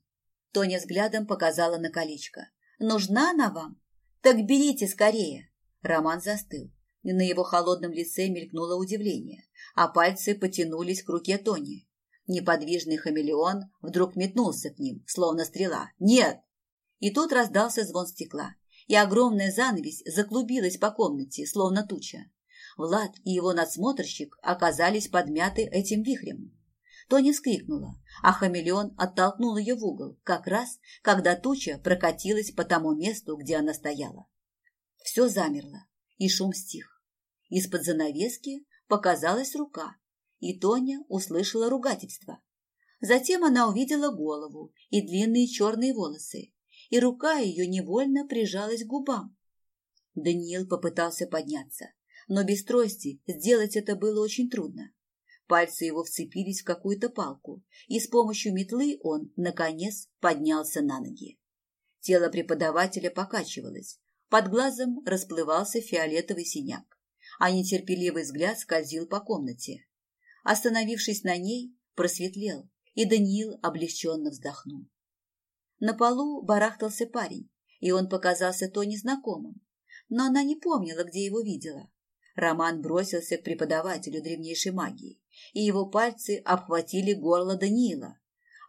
[SPEAKER 1] Тоня взглядом показала на колечко. «Нужна она вам? Так берите скорее!» Роман застыл, на его холодном лице мелькнуло удивление, а пальцы потянулись к руке Тони. Неподвижный хамелеон вдруг метнулся к ним, словно стрела. «Нет!» И тут раздался звон стекла, и огромная занавесь заклубилась по комнате, словно туча. Влад и его надсмотрщик оказались подмяты этим вихрем. Тоня вскрикнула, а хамелеон оттолкнул ее в угол, как раз, когда туча прокатилась по тому месту, где она стояла. Все замерло, и шум стих. Из-под занавески показалась рука, и Тоня услышала ругательство. Затем она увидела голову и длинные черные волосы, и рука ее невольно прижалась к губам. Даниил попытался подняться, но без трости сделать это было очень трудно. Пальцы его вцепились в какую-то палку, и с помощью метлы он, наконец, поднялся на ноги. Тело преподавателя покачивалось, под глазом расплывался фиолетовый синяк, а нетерпеливый взгляд скользил по комнате. Остановившись на ней, просветлел, и Даниил облегченно вздохнул. На полу барахтался парень, и он показался то незнакомым, но она не помнила, где его видела. Роман бросился к преподавателю древнейшей магии, и его пальцы обхватили горло Даниила.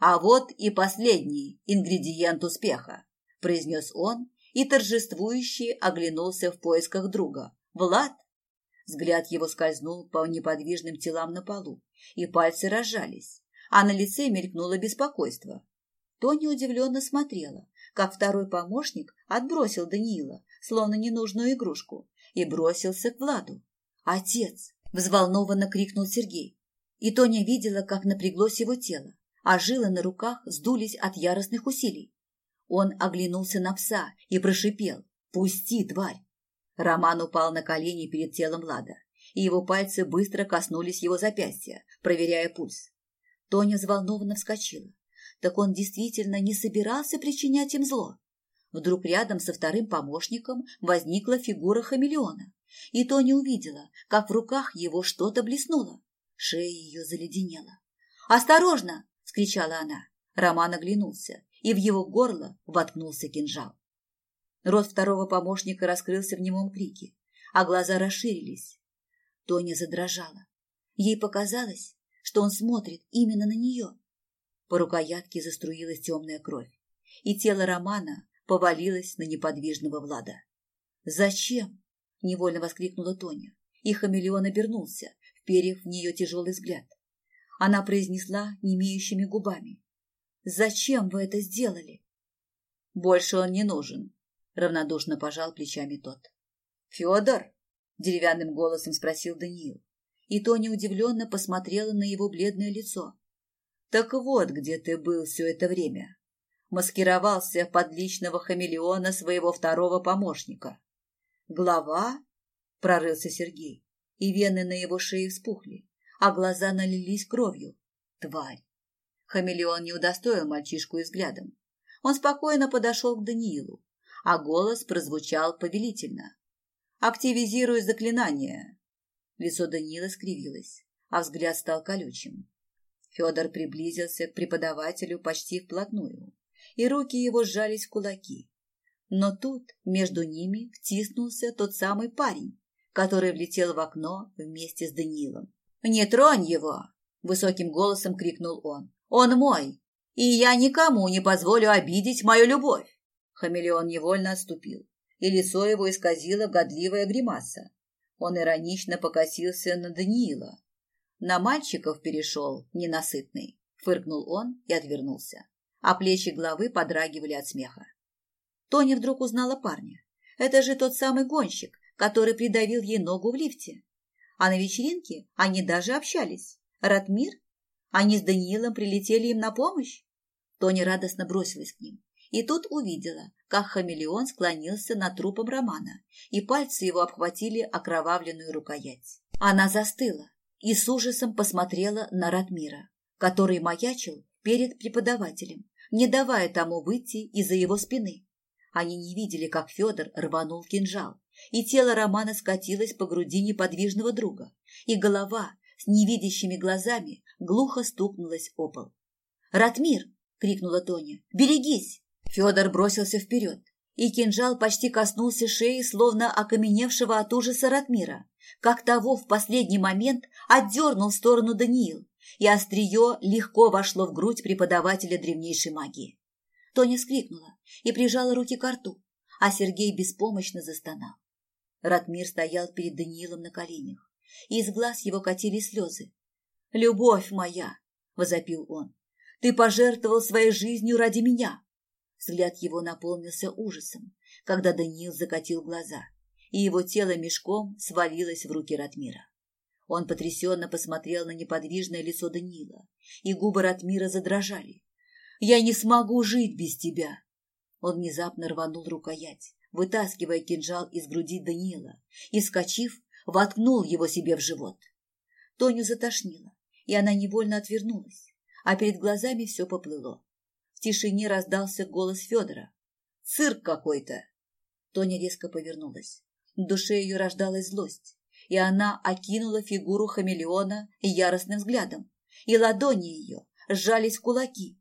[SPEAKER 1] «А вот и последний ингредиент успеха», – произнес он и торжествующе оглянулся в поисках друга. «Влад, Взгляд его скользнул по неподвижным телам на полу, и пальцы разжались, а на лице мелькнуло беспокойство. Тони удивленно смотрела, как второй помощник отбросил Даниила, словно ненужную игрушку, и бросился к Владу. «Отец!» – взволнованно крикнул Сергей. И Тоня видела, как напряглось его тело, а жилы на руках сдулись от яростных усилий. Он оглянулся на пса и прошипел «Пусти, тварь!» Роман упал на колени перед телом Влада, и его пальцы быстро коснулись его запястья, проверяя пульс. Тоня взволнованно вскочила. Так он действительно не собирался причинять им зло. Вдруг рядом со вторым помощником возникла фигура хамелеона, и Тоня увидела, как в руках его что-то блеснуло. Шея ее заледенела. «Осторожно!» – скричала она. Роман оглянулся, и в его горло воткнулся кинжал. Рот второго помощника раскрылся в немом крике, а глаза расширились. Тоня задрожала. Ей показалось, что он смотрит именно на нее. По рукоятке заструилась темная кровь, и тело Романа повалилось на неподвижного Влада. «Зачем?» – невольно воскликнула Тоня, и хамелеон обернулся, вперев в нее тяжелый взгляд. Она произнесла немеющими губами. «Зачем вы это сделали?» «Больше он не нужен», – равнодушно пожал плечами тот. «Федор?» – деревянным голосом спросил Даниил. И Тоня удивленно посмотрела на его бледное лицо. «Так вот, где ты был все это время. Маскировался под личного хамелеона своего второго помощника. Глава?» – прорылся Сергей, и вены на его шее вспухли, а глаза налились кровью. «Тварь!» Хамелеон не удостоил мальчишку взглядом. Он спокойно подошел к Даниилу, а голос прозвучал повелительно. «Активизируй заклинание!» Лицо Даниила скривилось, а взгляд стал колючим. Федор приблизился к преподавателю почти вплотную, и руки его сжались в кулаки. Но тут между ними втиснулся тот самый парень, который влетел в окно вместе с Даниилом. «Не тронь его!» – высоким голосом крикнул он. «Он мой, и я никому не позволю обидеть мою любовь!» Хамелеон невольно отступил, и лицо его исказило годливая гримаса. Он иронично покосился на Даниила. На мальчиков перешел, ненасытный. Фыркнул он и отвернулся. А плечи главы подрагивали от смеха. Тони вдруг узнала парня. Это же тот самый гонщик, который придавил ей ногу в лифте. А на вечеринке они даже общались. Ратмир? Они с Даниилом прилетели им на помощь? Тони радостно бросилась к ним. И тут увидела, как хамелеон склонился над трупом Романа, и пальцы его обхватили окровавленную рукоять. Она застыла и с ужасом посмотрела на Ратмира, который маячил перед преподавателем, не давая тому выйти из-за его спины. Они не видели, как Федор рванул кинжал, и тело Романа скатилось по груди неподвижного друга, и голова с невидящими глазами глухо стукнулась о пол. «Ратмир!» — крикнула Тоня. «Берегись!» Федор бросился вперед, и кинжал почти коснулся шеи, словно окаменевшего от ужаса Ратмира, как того в последний момент отдернул в сторону Даниил, и острие легко вошло в грудь преподавателя древнейшей магии. Тоня скрикнула и прижала руки к рту, а Сергей беспомощно застонал. Ратмир стоял перед Даниилом на коленях, и из глаз его катились слезы. «Любовь моя!» – возопил он. «Ты пожертвовал своей жизнью ради меня!» Взгляд его наполнился ужасом, когда Даниил закатил глаза, и его тело мешком свалилось в руки Ратмира. Он потрясенно посмотрел на неподвижное лицо Даниила, и губы Ратмира задрожали. «Я не смогу жить без тебя!» Он внезапно рванул рукоять, вытаскивая кинжал из груди Даниила, и, вскочив, воткнул его себе в живот. Тоню затошнило, и она невольно отвернулась, а перед глазами все поплыло. В тишине раздался голос Федора. «Цирк какой-то!» Тоня резко повернулась. В душе ее рождалась злость, и она окинула фигуру хамелеона яростным взглядом, и ладони ее сжались в кулаки.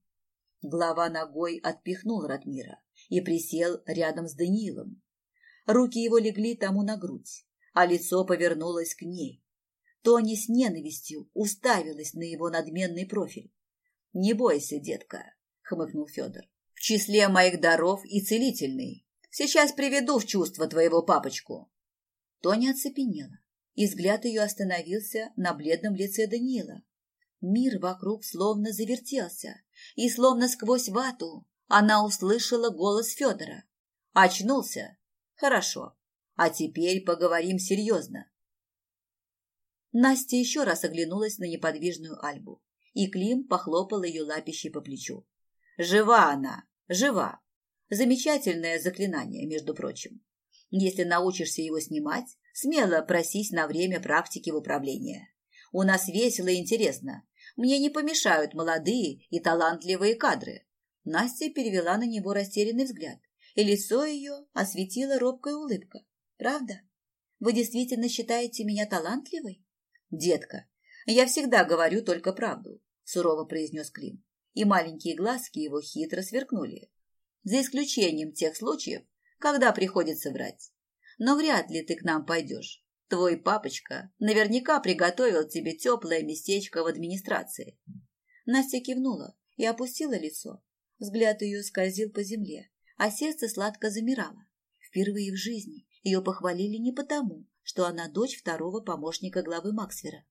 [SPEAKER 1] Глава ногой отпихнул Ратмира и присел рядом с Даниилом. Руки его легли тому на грудь, а лицо повернулось к ней. Тони с ненавистью уставилась на его надменный профиль. «Не бойся, детка, хмыкнул Федор. В числе моих даров и целительный. Сейчас приведу в чувство твоего папочку. Тоня оцепенела, и взгляд ее остановился на бледном лице Даниила. Мир вокруг словно завертелся, и словно сквозь вату она услышала голос Федора. Очнулся? Хорошо. А теперь поговорим серьезно. Настя еще раз оглянулась на неподвижную Альбу, и Клим похлопал ее лапищей по плечу. Жива она, жива. Замечательное заклинание, между прочим. Если научишься его снимать, смело просись на время практики в управлении. У нас весело и интересно. Мне не помешают молодые и талантливые кадры. Настя перевела на него растерянный взгляд, и лицо ее осветила робкая улыбка. Правда? Вы действительно считаете меня талантливой? Детка, я всегда говорю только правду, сурово произнес Клим, и маленькие глазки его хитро сверкнули. За исключением тех случаев, когда приходится врать. Но вряд ли ты к нам пойдешь. Твой папочка наверняка приготовил тебе теплое местечко в администрации. Настя кивнула и опустила лицо. Взгляд ее скользил по земле, а сердце сладко замирало. Впервые в жизни ее похвалили не потому, что она дочь второго помощника главы Максвера,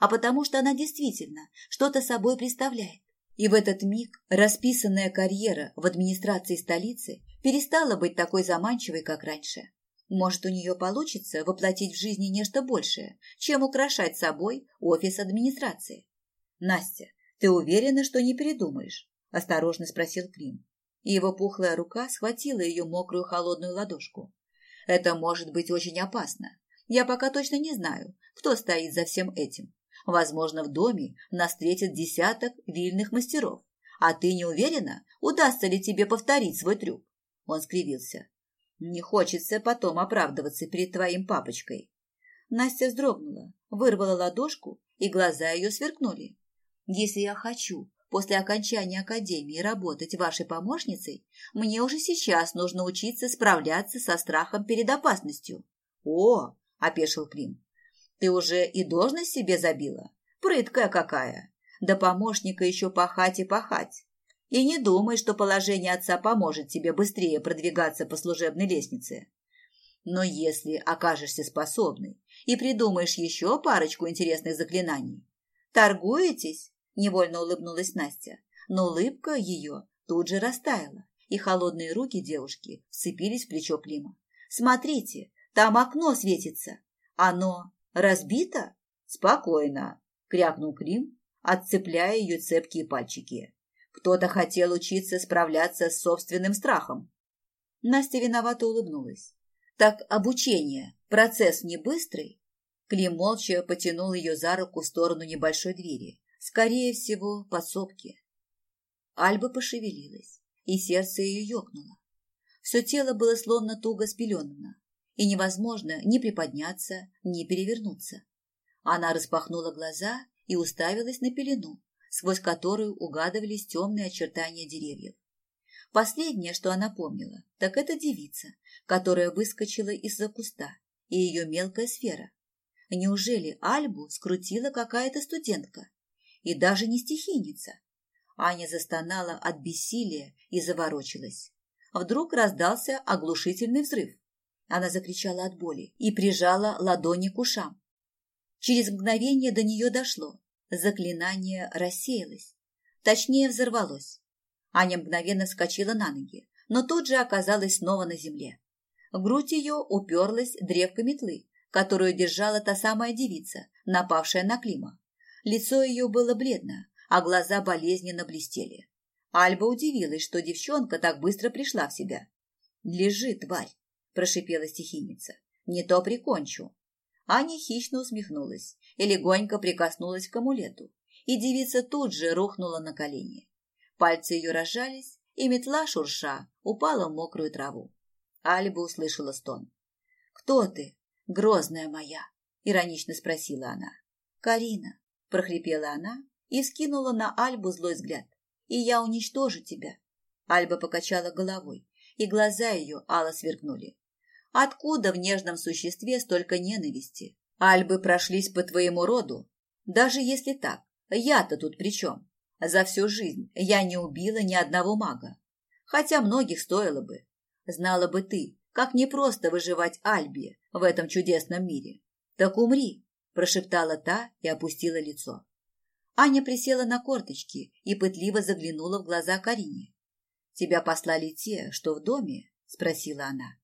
[SPEAKER 1] а потому что она действительно что-то собой представляет. И в этот миг расписанная карьера в администрации столицы перестала быть такой заманчивой, как раньше. Может, у нее получится воплотить в жизни нечто большее, чем украшать собой офис администрации. «Настя, ты уверена, что не передумаешь?» – осторожно спросил Клим. И его пухлая рука схватила ее мокрую холодную ладошку. «Это может быть очень опасно. Я пока точно не знаю, кто стоит за всем этим. Возможно, в доме нас встретит десяток вильных мастеров. А ты не уверена, удастся ли тебе повторить свой трюк?» Он скривился. Не хочется потом оправдываться перед твоим папочкой. Настя вздрогнула, вырвала ладошку, и глаза ее сверкнули. Если я хочу после окончания академии работать вашей помощницей, мне уже сейчас нужно учиться справляться со страхом перед опасностью. О, опешил Клим. Ты уже и должность себе забила? Прыткая какая. Да помощника еще пахать и пахать. И не думай, что положение отца поможет тебе быстрее продвигаться по служебной лестнице. Но если окажешься способной и придумаешь еще парочку интересных заклинаний. Торгуетесь? Невольно улыбнулась Настя, но улыбка ее тут же растаяла, и холодные руки девушки вцепились в плечо Клима. Смотрите, там окно светится. Оно разбито? Спокойно, крякнул Клим, отцепляя ее цепкие пальчики. Кто-то хотел учиться справляться с собственным страхом. Настя виновато улыбнулась. Так обучение, процесс не быстрый? Клим молча потянул ее за руку в сторону небольшой двери, скорее всего, подсобки. Альба пошевелилась, и сердце ее ёкнуло. Все тело было словно туго спеленано, и невозможно ни приподняться, ни перевернуться. Она распахнула глаза и уставилась на пелену, сквозь которую угадывались темные очертания деревьев. Последнее, что она помнила, так это девица, которая выскочила из-за куста, и ее мелкая сфера. Неужели Альбу скрутила какая-то студентка? И даже не стихийница. Аня застонала от бессилия и заворочилась. Вдруг раздался оглушительный взрыв. Она закричала от боли и прижала ладони к ушам. Через мгновение до нее дошло. Заклинание рассеялось. Точнее, взорвалось. Аня мгновенно вскочила на ноги, но тут же оказалась снова на земле. Грудь ее уперлась древко метлы, которую держала та самая девица, напавшая на Клима. Лицо ее было бледно, а глаза болезненно блестели. Альба удивилась, что девчонка так быстро пришла в себя. «Лежи, тварь!» – прошипела стихийница. «Не то прикончу!» Аня хищно усмехнулась и легонько прикоснулась к амулету, и девица тут же рухнула на колени. Пальцы ее разжались, и метла шурша упала в мокрую траву. Альба услышала стон. «Кто ты, грозная моя?» — иронично спросила она. «Карина», — прохрипела она и вскинула на Альбу злой взгляд. «И я уничтожу тебя». Альба покачала головой, и глаза ее ало сверкнули. Откуда в нежном существе столько ненависти? Альбы прошлись по твоему роду. Даже если так, я-то тут при чем? За всю жизнь я не убила ни одного мага. Хотя многих стоило бы. Знала бы ты, как непросто выживать Альбе в этом чудесном мире. Так умри, прошептала та и опустила лицо. Аня присела на корточки и пытливо заглянула в глаза Карине. «Тебя послали те, что в доме?» – спросила она.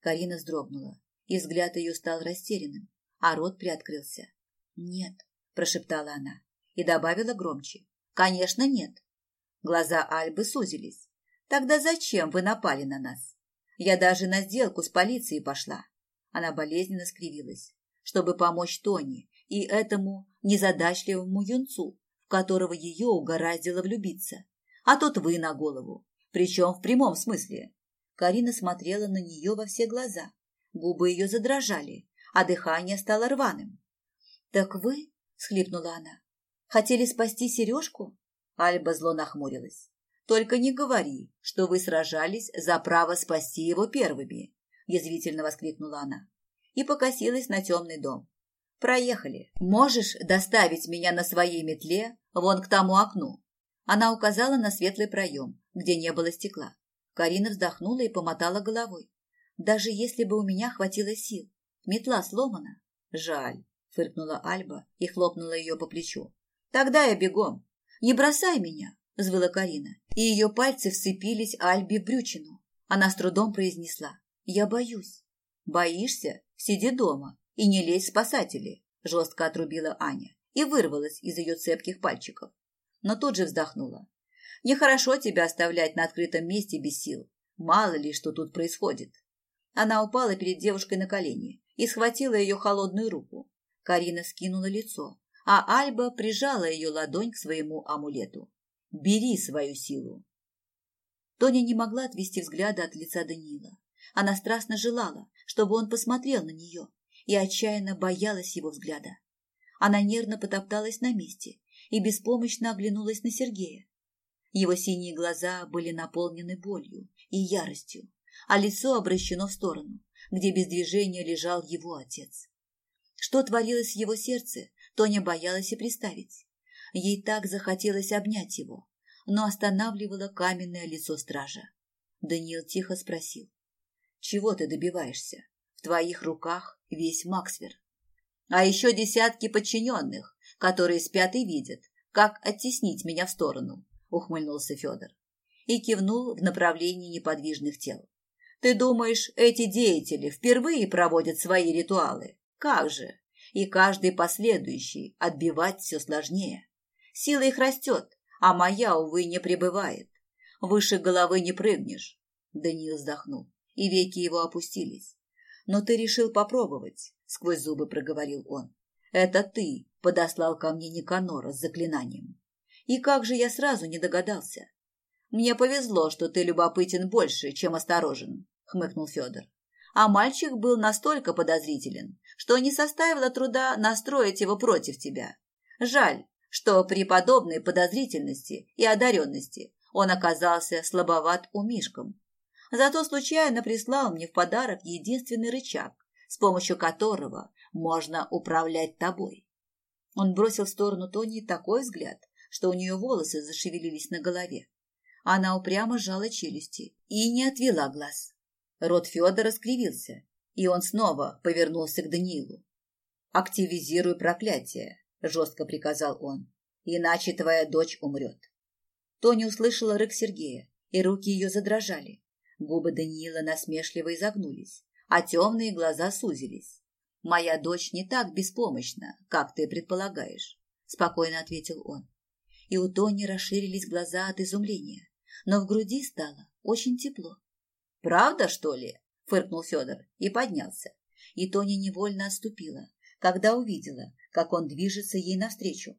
[SPEAKER 1] Карина вздрогнула, и взгляд ее стал растерянным, а рот приоткрылся. «Нет», – прошептала она и добавила громче. «Конечно, нет». Глаза Альбы сузились. «Тогда зачем вы напали на нас? Я даже на сделку с полицией пошла. Она болезненно скривилась, чтобы помочь Тони и этому незадачливому юнцу, в которого ее угораздило влюбиться. А тут вы на голову, причем в прямом смысле. Карина смотрела на нее во все глаза. Губы ее задрожали, а дыхание стало рваным. «Так вы?» – схлипнула она. «Хотели спасти сережку?» Альба зло нахмурилась. «Только не говори, что вы сражались за право спасти его первыми!» – язвительно воскликнула она. И покосилась на темный дом. «Проехали. Можешь доставить меня на своей метле вон к тому окну?» Она указала на светлый проем, где не было стекла. Карина вздохнула и помотала головой. «Даже если бы у меня хватило сил, метла сломана». «Жаль», – фыркнула Альба и хлопнула ее по плечу. «Тогда я бегом. Не бросай меня!» – взвыла Карина, и ее пальцы вцепились Альбе в брючину. Она с трудом произнесла. «Я боюсь». «Боишься? Сиди дома и не лезь в спасатели», – жестко отрубила Аня и вырвалась из ее цепких пальчиков. Но тут же вздохнула. «Нехорошо тебя оставлять на открытом месте без сил. Мало ли, что тут происходит». Она упала перед девушкой на колени и схватила ее холодную руку. Карина скинула лицо, а Альба прижала ее ладонь к своему амулету. «Бери свою силу!» Тоня не могла отвести взгляда от лица Даниила. Она страстно желала, чтобы он посмотрел на нее, и отчаянно боялась его взгляда. Она нервно потопталась на месте и беспомощно оглянулась на Сергея. Его синие глаза были наполнены болью и яростью, а лицо обращено в сторону, где без движения лежал его отец. Что творилось в его сердце, Тоня боялась и представить. Ей так захотелось обнять его, но останавливало каменное лицо стража. Даниил тихо спросил. «Чего ты добиваешься? В твоих руках весь Максвер. А еще десятки подчиненных, которые спят и видят, как оттеснить меня в сторону», — ухмыльнулся Федор и кивнул в направлении неподвижных тел. «Ты думаешь, эти деятели впервые проводят свои ритуалы? Как же! и каждый последующий отбивать все сложнее. Сила их растет, а моя, увы, не пребывает. Выше головы не прыгнешь. Даниил вздохнул, и веки его опустились. Но ты решил попробовать, сквозь зубы проговорил он. Это ты подослал ко мне Никанора с заклинанием. И как же я сразу не догадался? Мне повезло, что ты любопытен больше, чем осторожен, хмыкнул Федор а мальчик был настолько подозрителен, что не составило труда настроить его против тебя. Жаль, что при подобной подозрительности и одаренности он оказался слабоват умишком. Зато случайно прислал мне в подарок единственный рычаг, с помощью которого можно управлять тобой. Он бросил в сторону Тони такой взгляд, что у нее волосы зашевелились на голове. Она упрямо сжала челюсти и не отвела глаз. Рот Федора скривился, и он снова повернулся к Даниилу. «Активизируй проклятие», – жестко приказал он, – «иначе твоя дочь умрет». Тоня услышала рык Сергея, и руки ее задрожали. Губы Даниила насмешливо изогнулись, а темные глаза сузились. «Моя дочь не так беспомощна, как ты предполагаешь», – спокойно ответил он. И у Тони расширились глаза от изумления, но в груди стало очень тепло. «Правда, что ли?» – фыркнул Федор и поднялся. И Тоня невольно отступила, когда увидела, как он движется ей навстречу.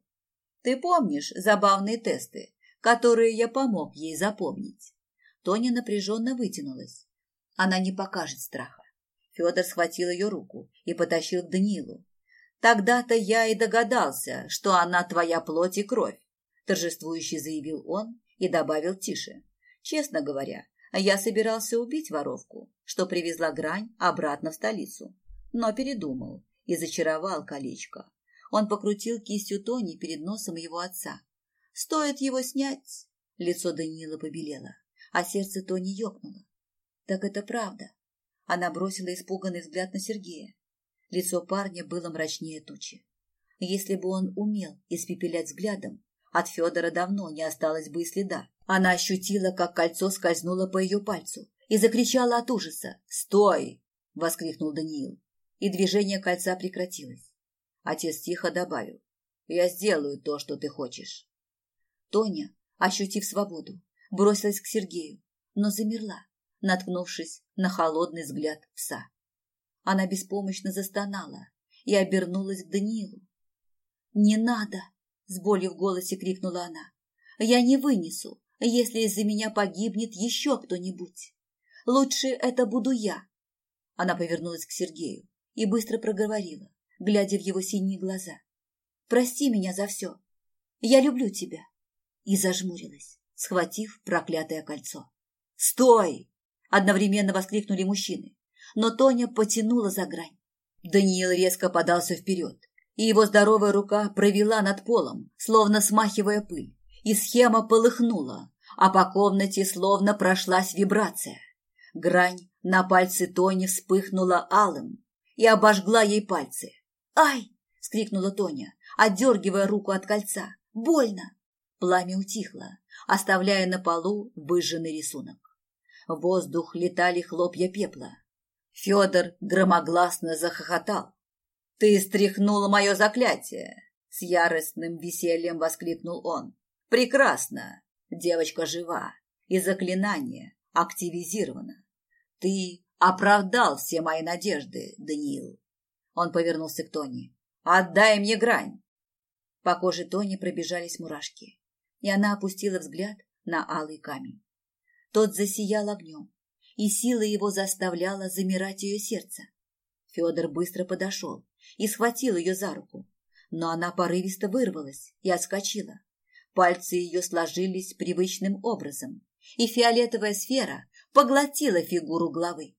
[SPEAKER 1] «Ты помнишь забавные тесты, которые я помог ей запомнить?» Тоня напряженно вытянулась. Она не покажет страха. Федор схватил ее руку и потащил к Данилу. «Тогда-то я и догадался, что она твоя плоть и кровь», торжествующе заявил он и добавил тише. «Честно говоря, я собирался убить воровку, что привезла грань обратно в столицу, но передумал и зачаровал колечко. Он покрутил кистью Тони перед носом его отца. «Стоит его снять!» Лицо Даниила побелело, а сердце Тони ёкнуло. «Так это правда!» Она бросила испуганный взгляд на Сергея. Лицо парня было мрачнее тучи. Если бы он умел испепелять взглядом, от Федора давно не осталось бы и следа. Она ощутила, как кольцо скользнуло по ее пальцу и закричала от ужаса. «Стой!» – воскликнул Даниил. И движение кольца прекратилось. Отец тихо добавил. «Я сделаю то, что ты хочешь». Тоня, ощутив свободу, бросилась к Сергею, но замерла, наткнувшись на холодный взгляд пса. Она беспомощно застонала и обернулась к Даниилу. «Не надо!» – с болью в голосе крикнула она. «Я не вынесу, если из-за меня погибнет еще кто-нибудь. Лучше это буду я!» Она повернулась к Сергею и быстро проговорила, глядя в его синие глаза. «Прости меня за все. Я люблю тебя!» И зажмурилась, схватив проклятое кольцо. «Стой!» – одновременно воскликнули мужчины, но Тоня потянула за грань. Даниил резко подался вперед, и его здоровая рука провела над полом, словно смахивая пыль, и схема полыхнула, а по комнате словно прошлась вибрация. Грань на пальце Тони вспыхнула алым и обожгла ей пальцы. «Ай!» — скрикнула Тоня, отдергивая руку от кольца. «Больно!» Пламя утихло, оставляя на полу выжженный рисунок. В воздух летали хлопья пепла. Федор громогласно захохотал. «Ты стряхнула мое заклятие!» С яростным весельем воскликнул он. «Прекрасно! Девочка жива, и заклинание активизировано. Ты оправдал все мои надежды, Даниил!» Он повернулся к Тони. «Отдай мне грань!» По коже Тони пробежались мурашки, и она опустила взгляд на алый камень. Тот засиял огнем, и сила его заставляла замирать ее сердце. Федор быстро подошел и схватил ее за руку. Но она порывисто вырвалась и отскочила. Пальцы ее сложились привычным образом, и фиолетовая сфера поглотила фигуру главы.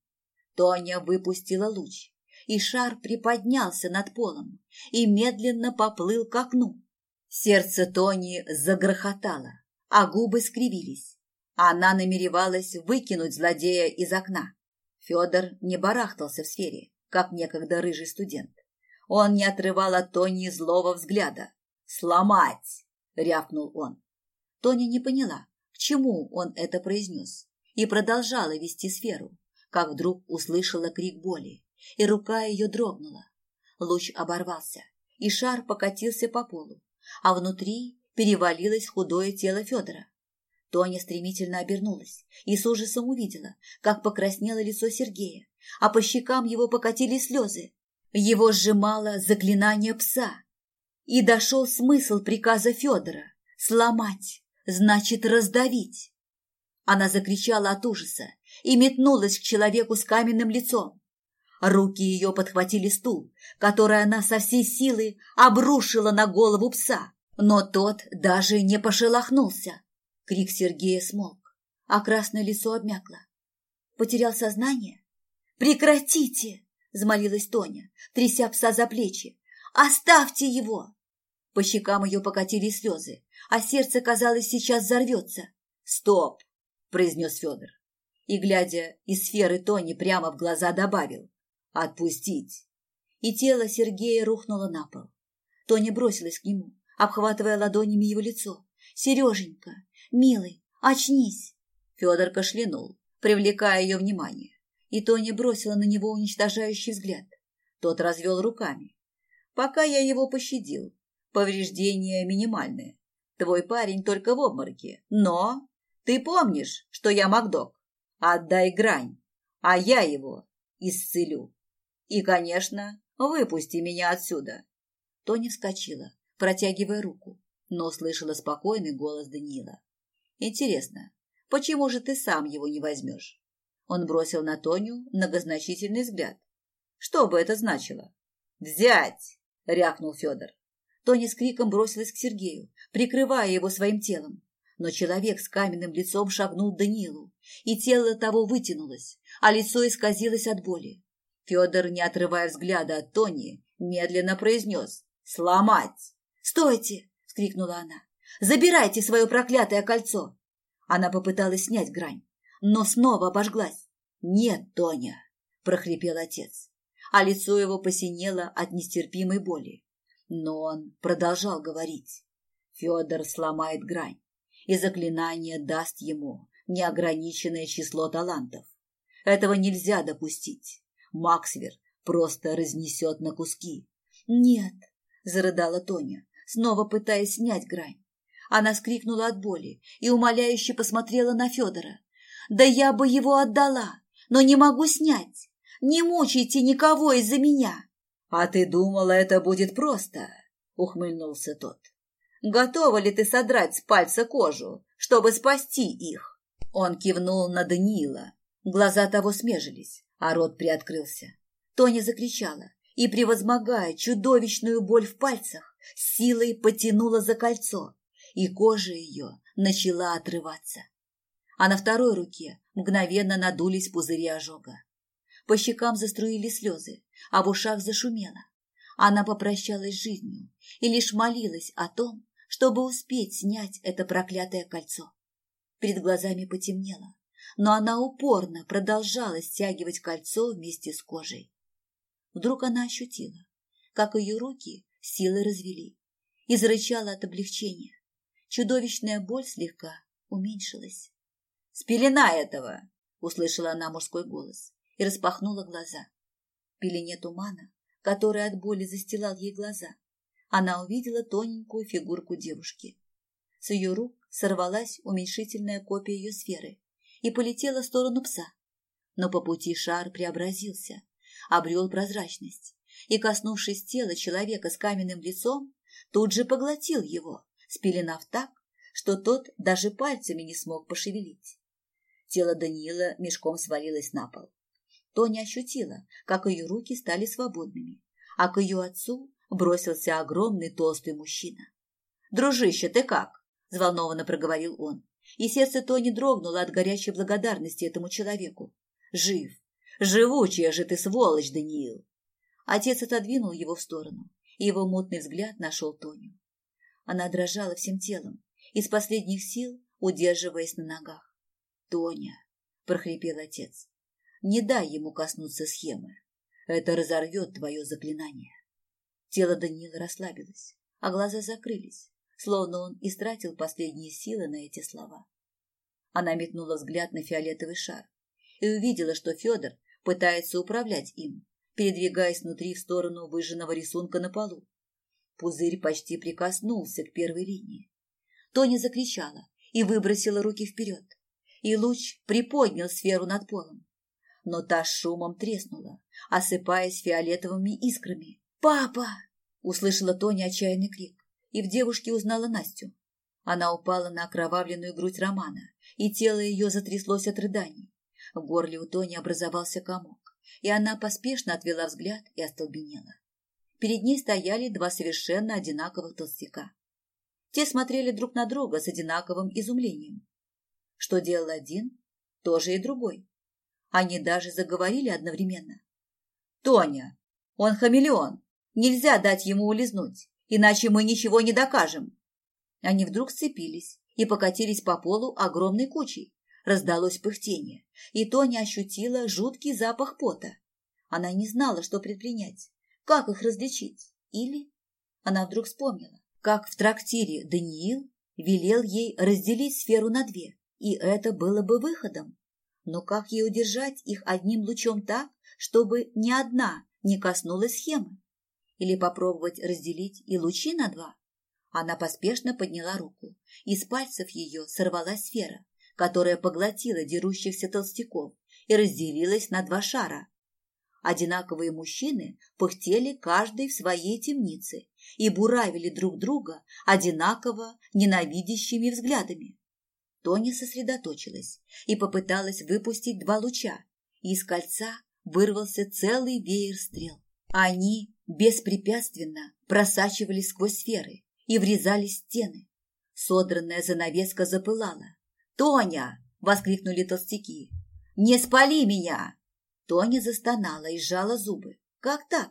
[SPEAKER 1] Тоня выпустила луч, и шар приподнялся над полом и медленно поплыл к окну. Сердце Тони загрохотало, а губы скривились. Она намеревалась выкинуть злодея из окна. Федор не барахтался в сфере, как некогда рыжий студент. Он не отрывал от Тони злого взгляда. «Сломать!» — рявкнул он. Тоня не поняла, к чему он это произнес, и продолжала вести сферу, как вдруг услышала крик боли, и рука ее дрогнула. Луч оборвался, и шар покатился по полу, а внутри перевалилось худое тело Федора. Тоня стремительно обернулась и с ужасом увидела, как покраснело лицо Сергея, а по щекам его покатили слезы. Его сжимало заклинание пса. И дошел смысл приказа Федора – сломать, значит раздавить. Она закричала от ужаса и метнулась к человеку с каменным лицом. Руки ее подхватили стул, который она со всей силы обрушила на голову пса, но тот даже не пошелохнулся. Крик Сергея смолк, а красное лицо обмякло. Потерял сознание? «Прекратите!» – взмолилась Тоня, тряся пса за плечи. «Оставьте его!» По щекам ее покатили слезы, а сердце, казалось, сейчас взорвется. «Стоп!» – произнес Федор. И, глядя из сферы Тони прямо в глаза, добавил. «Отпустить!» И тело Сергея рухнуло на пол. Тоня бросилась к нему, обхватывая ладонями его лицо. «Сереженька, «Милый, очнись!» Федор кашлянул, привлекая ее внимание, и Тоня бросила на него уничтожающий взгляд. Тот развел руками. «Пока я его пощадил. Повреждения минимальные. Твой парень только в обмороке. Но ты помнишь, что я Макдок? Отдай грань, а я его исцелю. И, конечно, выпусти меня отсюда». Тоня вскочила, протягивая руку, но услышала спокойный голос Даниила. Интересно, почему же ты сам его не возьмешь? Он бросил на Тоню многозначительный взгляд. Что бы это значило? Взять! рявкнул Федор. Тоня с криком бросилась к Сергею, прикрывая его своим телом. Но человек с каменным лицом шагнул Данилу, и тело того вытянулось, а лицо исказилось от боли. Федор, не отрывая взгляда от Тони, медленно произнес «Сломать!» «Стойте!» — скрикнула она. Забирайте свое проклятое кольцо!» Она попыталась снять грань, но снова обожглась. «Нет, Тоня!» – прохрипел отец, а лицо его посинело от нестерпимой боли. Но он продолжал говорить. Федор сломает грань, и заклинание даст ему неограниченное число талантов. Этого нельзя допустить. Максвер просто разнесет на куски. «Нет!» – зарыдала Тоня, снова пытаясь снять грань. Она скрикнула от боли и умоляюще посмотрела на Федора. Да я бы его отдала, но не могу снять. Не мучайте никого из-за меня. А ты думала, это будет просто? Ухмыльнулся тот. Готова ли ты содрать с пальца кожу, чтобы спасти их? Он кивнул на Даниила. Глаза того смежились, а рот приоткрылся. Тоня закричала и, превозмогая чудовищную боль в пальцах, силой потянула за кольцо, и кожа ее начала отрываться. А на второй руке мгновенно надулись пузыри ожога. По щекам заструили слезы, а в ушах зашумело. Она попрощалась с жизнью и лишь молилась о том, чтобы успеть снять это проклятое кольцо. Перед глазами потемнело, но она упорно продолжала стягивать кольцо вместе с кожей. Вдруг она ощутила, как ее руки силы развели, и зарычала от облегчения. Чудовищная боль слегка уменьшилась. «Спелена этого!» — услышала она мужской голос и распахнула глаза. В пелене тумана, который от боли застилал ей глаза, она увидела тоненькую фигурку девушки. С ее рук сорвалась уменьшительная копия ее сферы и полетела в сторону пса. Но по пути шар преобразился, обрел прозрачность и, коснувшись тела человека с каменным лицом, тут же поглотил его, спеленав так, что тот даже пальцами не смог пошевелить. Тело Даниила мешком свалилось на пол. Тоня ощутила, как ее руки стали свободными, а к ее отцу бросился огромный толстый мужчина. «Дружище, ты как?» – взволнованно проговорил он, и сердце Тони дрогнуло от горячей благодарности этому человеку. «Жив! Живучая же ты сволочь, Даниил!» Отец отодвинул его в сторону, и его мутный взгляд нашел Тоню. Она дрожала всем телом, из последних сил удерживаясь на ногах. «Тоня!» – прохрипел отец. «Не дай ему коснуться схемы. Это разорвет твое заклинание». Тело Даниила расслабилось, а глаза закрылись, словно он истратил последние силы на эти слова. Она метнула взгляд на фиолетовый шар и увидела, что Федор пытается управлять им, передвигаясь внутри в сторону выжженного рисунка на полу. Пузырь почти прикоснулся к первой линии. Тоня закричала и выбросила руки вперед, и луч приподнял сферу над полом. Но та шумом треснула, осыпаясь фиолетовыми искрами, «Папа!» – услышала Тоня отчаянный крик, и в девушке узнала Настю. Она упала на окровавленную грудь Романа, и тело ее затряслось от рыданий. В горле у Тони образовался комок, и она поспешно отвела взгляд и остолбенела. Перед ней стояли два совершенно одинаковых толстяка. Те смотрели друг на друга с одинаковым изумлением. Что делал один, тоже и другой. Они даже заговорили одновременно. «Тоня, он хамелеон!» Нельзя дать ему улизнуть, иначе мы ничего не докажем. Они вдруг сцепились и покатились по полу огромной кучей. Раздалось пыхтение, и Тоня ощутила жуткий запах пота. Она не знала, что предпринять, как их различить. Или она вдруг вспомнила, как в трактире Даниил велел ей разделить сферу на две, и это было бы выходом. Но как ей удержать их одним лучом так, чтобы ни одна не коснулась схемы? Или попробовать разделить и лучи на два? Она поспешно подняла руку, и с пальцев ее сорвалась сфера, которая поглотила дерущихся толстяков и разделилась на два шара. Одинаковые мужчины пыхтели каждый в своей темнице и буравили друг друга одинаково ненавидящими взглядами. Тоня сосредоточилась и попыталась выпустить два луча, из кольца вырвался целый веер стрел. Они беспрепятственно просачивались сквозь сферы и врезались в стены. Содранная занавеска запылала. «Тоня!» – воскликнули толстяки. «Не спали меня!» Тоня застонала и сжала зубы. «Как так?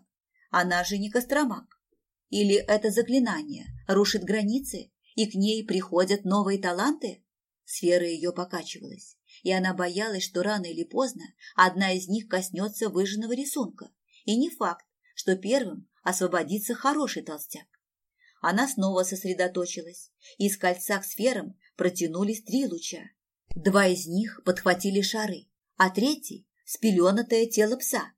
[SPEAKER 1] Она же не Костромак. Или это заклинание рушит границы, и к ней приходят новые таланты?» Сфера ее покачивалась, и она боялась, что рано или поздно одна из них коснется выжженного рисунка. И не факт, что первым освободится хороший толстяк. Она снова сосредоточилась, и из кольца к сферам протянулись три луча. Два из них подхватили шары, а третий – спеленатое тело пса.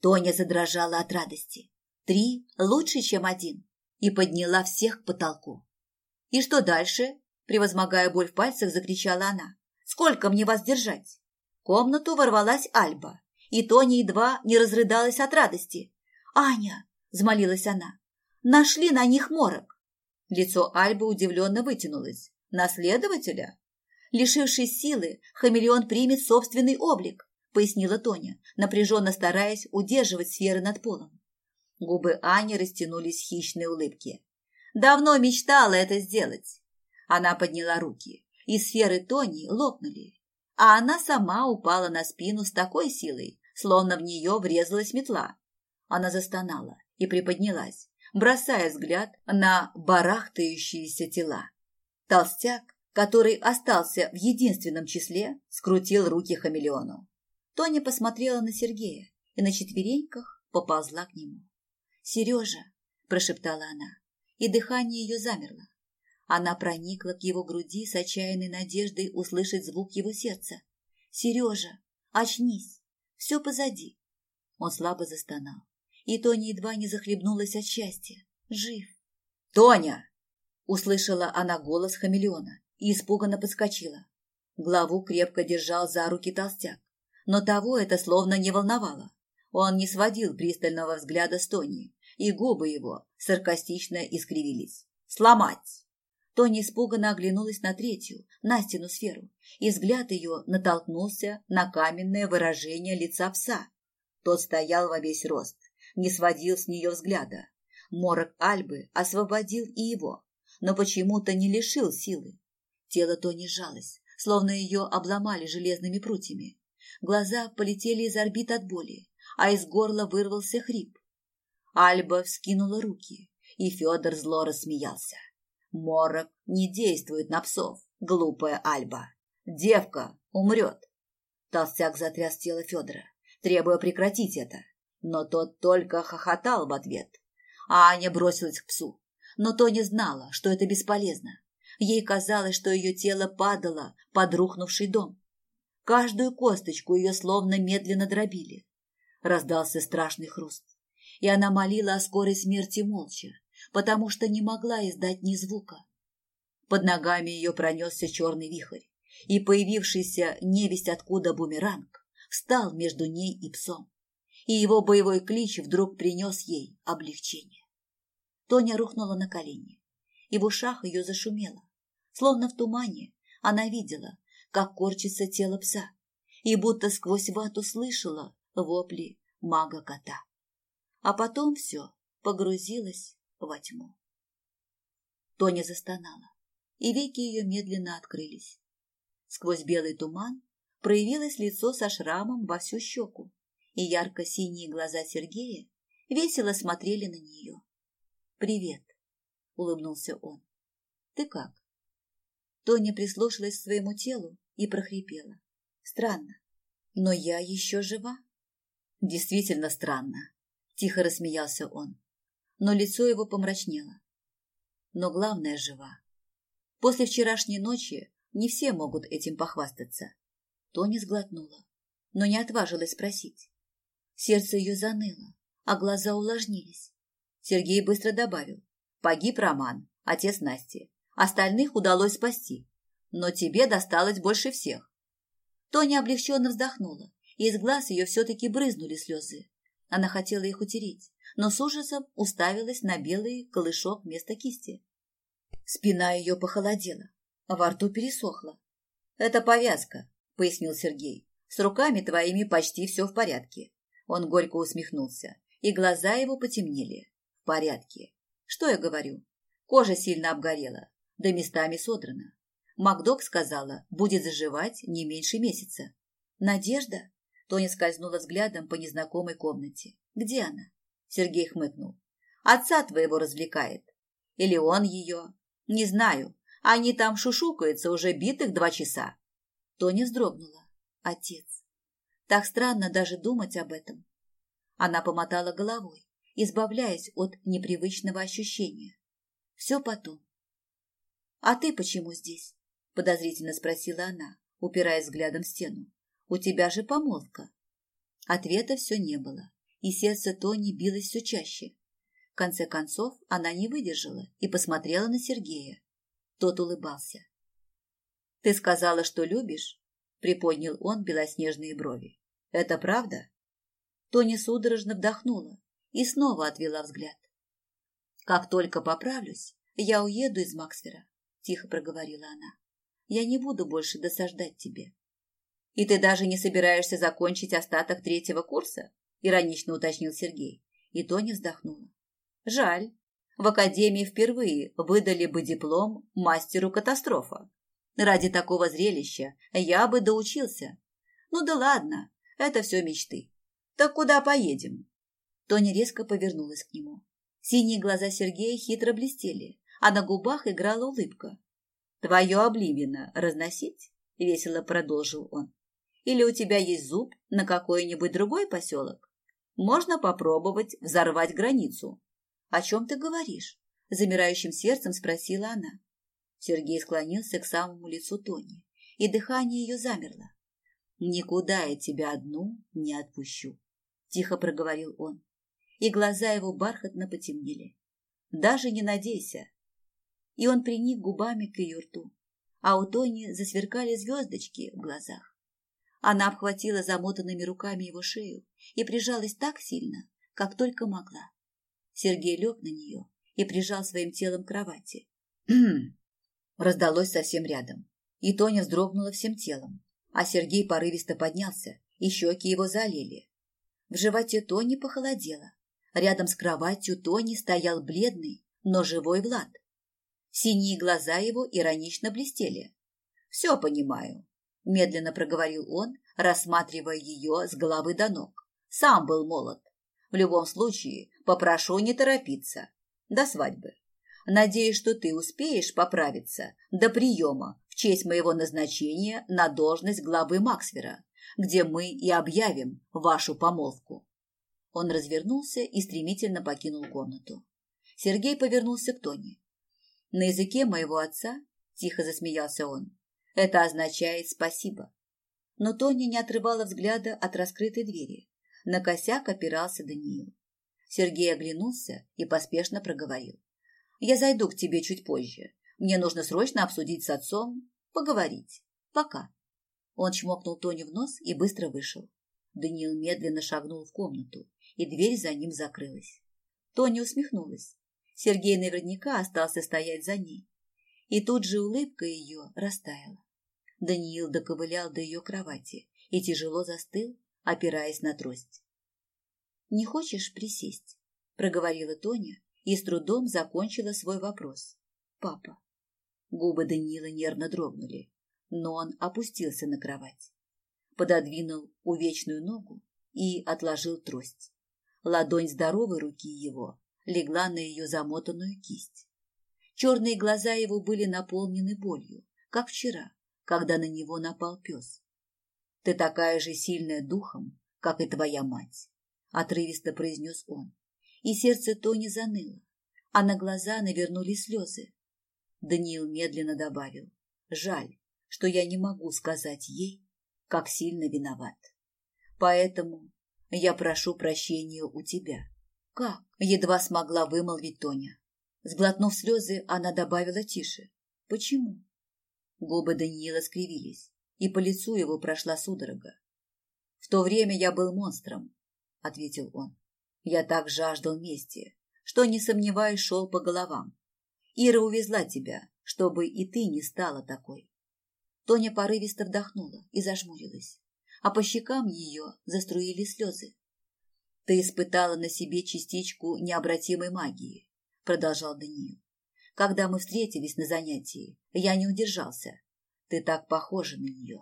[SPEAKER 1] Тоня задрожала от радости. Три лучше, чем один, и подняла всех к потолку. «И что дальше?» – превозмогая боль в пальцах, закричала она. Сколько мне вас держать?» В комнату ворвалась Альба, и Тоня едва не разрыдалась от радости. «Аня!» – взмолилась она. «Нашли на них морок!» Лицо Альбы удивленно вытянулось. «Наследователя?» Лишившись силы, хамелеон примет собственный облик, пояснила Тоня, напряженно стараясь удерживать сферы над полом. Губы Ани растянулись в хищной улыбке. Давно мечтала это сделать. Она подняла руки, и сферы Тони лопнули, а она сама упала на спину с такой силой, словно в нее врезалась метла. Она застонала и приподнялась, бросая взгляд на барахтающиеся тела. Толстяк который остался в единственном числе, скрутил руки хамелеону. Тоня посмотрела на Сергея и на четвереньках поползла к нему. «Сережа!» – прошептала она, и дыхание ее замерло. Она проникла к его груди с отчаянной надеждой услышать звук его сердца. «Сережа, очнись! Все позади!» Он слабо застонал, и Тоня едва не захлебнулась от счастья. «Жив!» «Тоня!» – услышала она голос хамелеона и испуганно подскочила. Главу крепко держал за руки толстяк, но того это словно не волновало. Он не сводил пристального взгляда с Тони, и губы его саркастично искривились. «Сломать!» Тони испуганно оглянулась на третью, на стену сферу, и взгляд ее натолкнулся на каменное выражение лица пса. Тот стоял во весь рост, не сводил с нее взгляда. Морок Альбы освободил и его, но почему-то не лишил силы. Тело Тони сжалось, словно ее обломали железными прутьями. Глаза полетели из орбит от боли, а из горла вырвался хрип. Альба вскинула руки, и Федор зло рассмеялся. Морок не действует на псов, глупая Альба. Девка умрет. Толстяк затряс тело Федора, требуя прекратить это. Но тот только хохотал в ответ. А Аня бросилась к псу. Но Тони знала, что это бесполезно. Ей казалось, что ее тело падало под рухнувший дом. Каждую косточку ее словно медленно дробили. Раздался страшный хруст, и она молила о скорой смерти молча, потому что не могла издать ни звука. Под ногами ее пронесся черный вихрь, и появившийся невесть откуда бумеранг встал между ней и псом, и его боевой клич вдруг принес ей облегчение. Тоня рухнула на колени, и в ушах ее зашумело. Словно в тумане она видела, как корчится тело пса, и будто сквозь вату слышала вопли мага-кота. А потом все погрузилось во тьму. Тоня застонала, и веки ее медленно открылись. Сквозь белый туман проявилось лицо со шрамом во всю щеку, и ярко-синие глаза Сергея весело смотрели на нее. «Привет», — улыбнулся он. «Ты как?» Тоня прислушалась к своему телу и прохрипела. Странно, но я еще жива. Действительно странно, тихо рассмеялся он, но лицо его помрачнело. Но главное жива. После вчерашней ночи не все могут этим похвастаться. Тоня сглотнула, но не отважилась спросить. Сердце ее заныло, а глаза увлажнились. Сергей быстро добавил. Погиб Роман, отец Насти. Остальных удалось спасти. Но тебе досталось больше всех. Тоня облегченно вздохнула, и из глаз ее все-таки брызнули слезы. Она хотела их утереть, но с ужасом уставилась на белый колышок вместо кисти. Спина ее похолодела, а во рту пересохла. «Это повязка», — пояснил Сергей. «С руками твоими почти все в порядке». Он горько усмехнулся, и глаза его потемнели. «В порядке. Что я говорю? Кожа сильно обгорела, да местами содрана. Макдок сказала, будет заживать не меньше месяца. Надежда? Тоня скользнула взглядом по незнакомой комнате. Где она? Сергей хмыкнул. Отца твоего развлекает. Или он ее? Не знаю. Они там шушукаются уже битых два часа. Тоня вздрогнула. Отец. Так странно даже думать об этом. Она помотала головой, избавляясь от непривычного ощущения. Все потом. «А ты почему здесь?» – подозрительно спросила она, упираясь взглядом в стену. «У тебя же помолвка». Ответа все не было, и сердце Тони билось все чаще. В конце концов она не выдержала и посмотрела на Сергея. Тот улыбался. «Ты сказала, что любишь, приподнял он белоснежные брови. Это правда? Тоня судорожно вдохнула и снова отвела взгляд. Как только поправлюсь, я уеду из Максвера, тихо проговорила она. Я не буду больше досаждать тебе. И ты даже не собираешься закончить остаток третьего курса? Иронично уточнил Сергей. И Тоня вздохнула. Жаль. В академии впервые выдали бы диплом мастеру катастрофа. Ради такого зрелища я бы доучился. Ну да ладно, это все мечты. Так куда поедем? Тоня резко повернулась к нему. Синие глаза Сергея хитро блестели, а на губах играла улыбка. «Твое обливино разносить?» — весело продолжил он. «Или у тебя есть зуб на какой-нибудь другой поселок? Можно попробовать взорвать границу». «О чем ты говоришь?» — замирающим сердцем спросила она. Сергей склонился к самому лицу Тони, и дыхание ее замерло. «Никуда я тебя одну не отпущу», — тихо проговорил он, и глаза его бархатно потемнели. «Даже не надейся». И он приник губами к ее рту, а у Тони засверкали звездочки в глазах. Она обхватила замотанными руками его шею и прижалась так сильно, как только могла. Сергей лег на нее и прижал своим телом к кровати. раздалось совсем рядом. И Тоня вздрогнула всем телом, а Сергей порывисто поднялся, и щеки его залили. В животе Тони похолодело. Рядом с кроватью Тони стоял бледный, но живой Влад. Синие глаза его иронично блестели. «Все понимаю», – медленно проговорил он, рассматривая ее с головы до ног. «Сам был молод. В любом случае, попрошу не торопиться. До свадьбы. Надеюсь, что ты успеешь поправиться до приема в честь моего назначения на должность главы Максвера, где мы и объявим вашу помолвку. Он развернулся и стремительно покинул комнату. Сергей повернулся к Тоне. На языке моего отца, тихо засмеялся он, это означает спасибо. Но Тоня не отрывала взгляда от раскрытой двери. На косяк опирался Даниил. Сергей оглянулся и поспешно проговорил. Я зайду к тебе чуть позже. Мне нужно срочно обсудить с отцом, поговорить. Пока. Он чмокнул Тоню в нос и быстро вышел. Даниил медленно шагнул в комнату, и дверь за ним закрылась. Тоня усмехнулась. Сергей наверняка остался стоять за ней. И тут же улыбка ее растаяла. Даниил доковылял до ее кровати и тяжело застыл, опираясь на трость. «Не хочешь присесть?» – проговорила Тоня, и с трудом закончила свой вопрос. «Папа». Губы Даниила нервно дрогнули, но он опустился на кровать, пододвинул увечную ногу и отложил трость. Ладонь здоровой руки его легла на ее замотанную кисть. Черные глаза его были наполнены болью, как вчера, когда на него напал пес. «Ты такая же сильная духом, как и твоя мать», — отрывисто произнес он и сердце Тони заныло, а на глаза навернулись слезы. Даниил медленно добавил, жаль, что я не могу сказать ей, как сильно виноват. Поэтому я прошу прощения у тебя. Как? Едва смогла вымолвить Тоня. Сглотнув слезы, она добавила тише. Почему? Губы Даниила скривились, и по лицу его прошла судорога. В то время я был монстром, ответил он. Я так жаждал мести, что, не сомневаюсь, шел по головам. Ира увезла тебя, чтобы и ты не стала такой. Тоня порывисто вдохнула и зажмурилась, а по щекам ее заструили слезы. «Ты испытала на себе частичку необратимой магии», — продолжал Даниил. «Когда мы встретились на занятии, я не удержался. Ты так похожа на нее».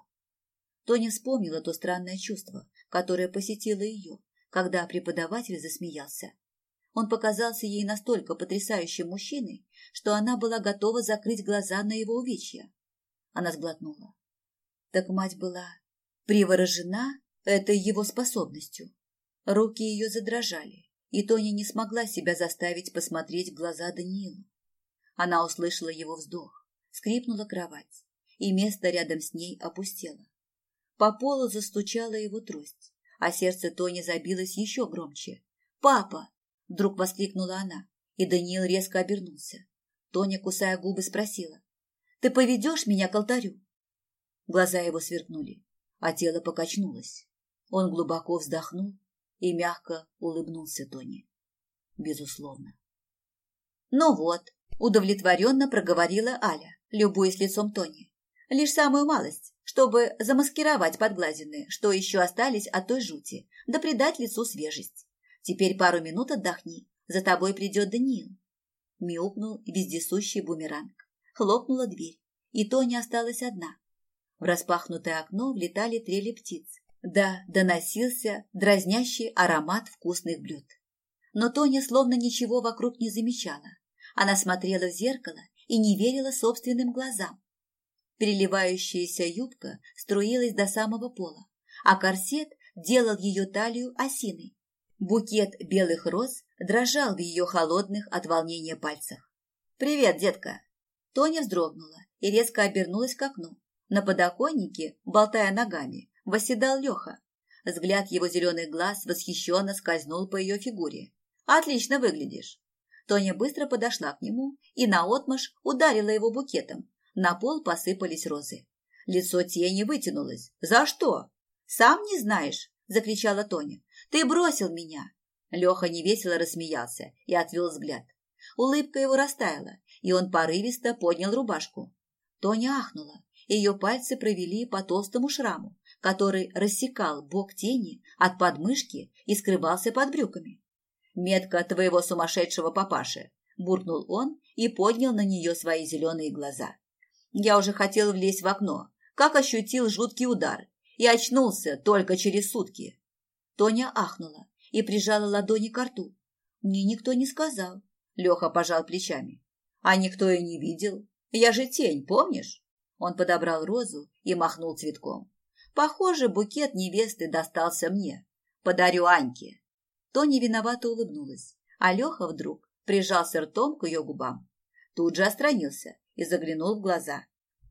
[SPEAKER 1] Тоня вспомнила то странное чувство, которое посетило ее, когда преподаватель засмеялся. Он показался ей настолько потрясающим мужчиной, что она была готова закрыть глаза на его увечья. Она сглотнула. Так мать была приворожена этой его способностью. Руки ее задрожали, и Тоня не смогла себя заставить посмотреть в глаза Даниилу. Она услышала его вздох, скрипнула кровать, и место рядом с ней опустело. По полу застучала его трость а сердце Тони забилось еще громче. «Папа!» – вдруг воскликнула она, и Даниил резко обернулся. Тоня, кусая губы, спросила. «Ты поведешь меня к алтарю?» Глаза его сверкнули, а тело покачнулось. Он глубоко вздохнул и мягко улыбнулся Тони. Безусловно. «Ну вот», – удовлетворенно проговорила Аля, любуясь лицом Тони. «Лишь самую малость, чтобы замаскировать подглазины, что еще остались от той жути, да придать лицу свежесть. Теперь пару минут отдохни, за тобой придет Даниил». Мяукнул вездесущий бумеранг. Хлопнула дверь, и Тони осталась одна. В распахнутое окно влетали трели птиц. Да, доносился дразнящий аромат вкусных блюд. Но Тоня словно ничего вокруг не замечала. Она смотрела в зеркало и не верила собственным глазам. Переливающаяся юбка струилась до самого пола, а корсет делал ее талию осиной. Букет белых роз дрожал в ее холодных от волнения пальцах. «Привет, детка!» Тоня вздрогнула и резко обернулась к окну. На подоконнике, болтая ногами, восседал Леха. Взгляд его зеленых глаз восхищенно скользнул по ее фигуре. «Отлично выглядишь!» Тоня быстро подошла к нему и наотмашь ударила его букетом. На пол посыпались розы. Лицо тени вытянулось. «За что?» «Сам не знаешь!» – закричала Тоня. «Ты бросил меня!» Леха невесело рассмеялся и отвел взгляд. Улыбка его растаяла, и он порывисто поднял рубашку. Тоня ахнула. Ее пальцы провели по толстому шраму, который рассекал бок тени от подмышки и скрывался под брюками. «Метка твоего сумасшедшего папаши!» – буркнул он и поднял на нее свои зеленые глаза. Я уже хотел влезть в окно, как ощутил жуткий удар и очнулся только через сутки. Тоня ахнула и прижала ладони к рту. Мне никто не сказал. Леха пожал плечами. А никто и не видел. Я же тень, помнишь? Он подобрал розу и махнул цветком. Похоже, букет невесты достался мне. Подарю Аньке. Тоня виновато улыбнулась, а Леха вдруг прижался ртом к ее губам. Тут же отстранился и заглянул в глаза.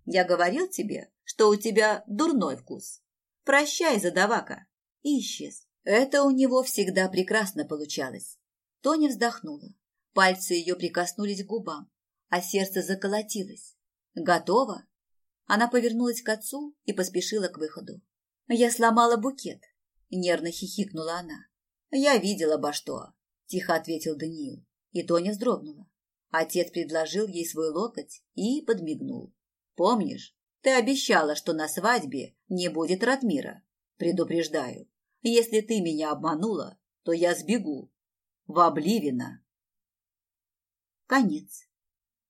[SPEAKER 1] «Я говорил тебе, что у тебя дурной вкус. Прощай, задавака!» И исчез. Это у него всегда прекрасно получалось. Тоня вздохнула. Пальцы ее прикоснулись к губам, а сердце заколотилось. «Готово?» Она повернулась к отцу и поспешила к выходу. «Я сломала букет», — нервно хихикнула она. «Я видела что», — тихо ответил Даниил. И Тоня вздрогнула. Отец предложил ей свой локоть и подмигнул. «Помнишь, ты обещала, что на свадьбе не будет Ратмира. Предупреждаю, если ты меня обманула, то я сбегу. В Обливино». Конец.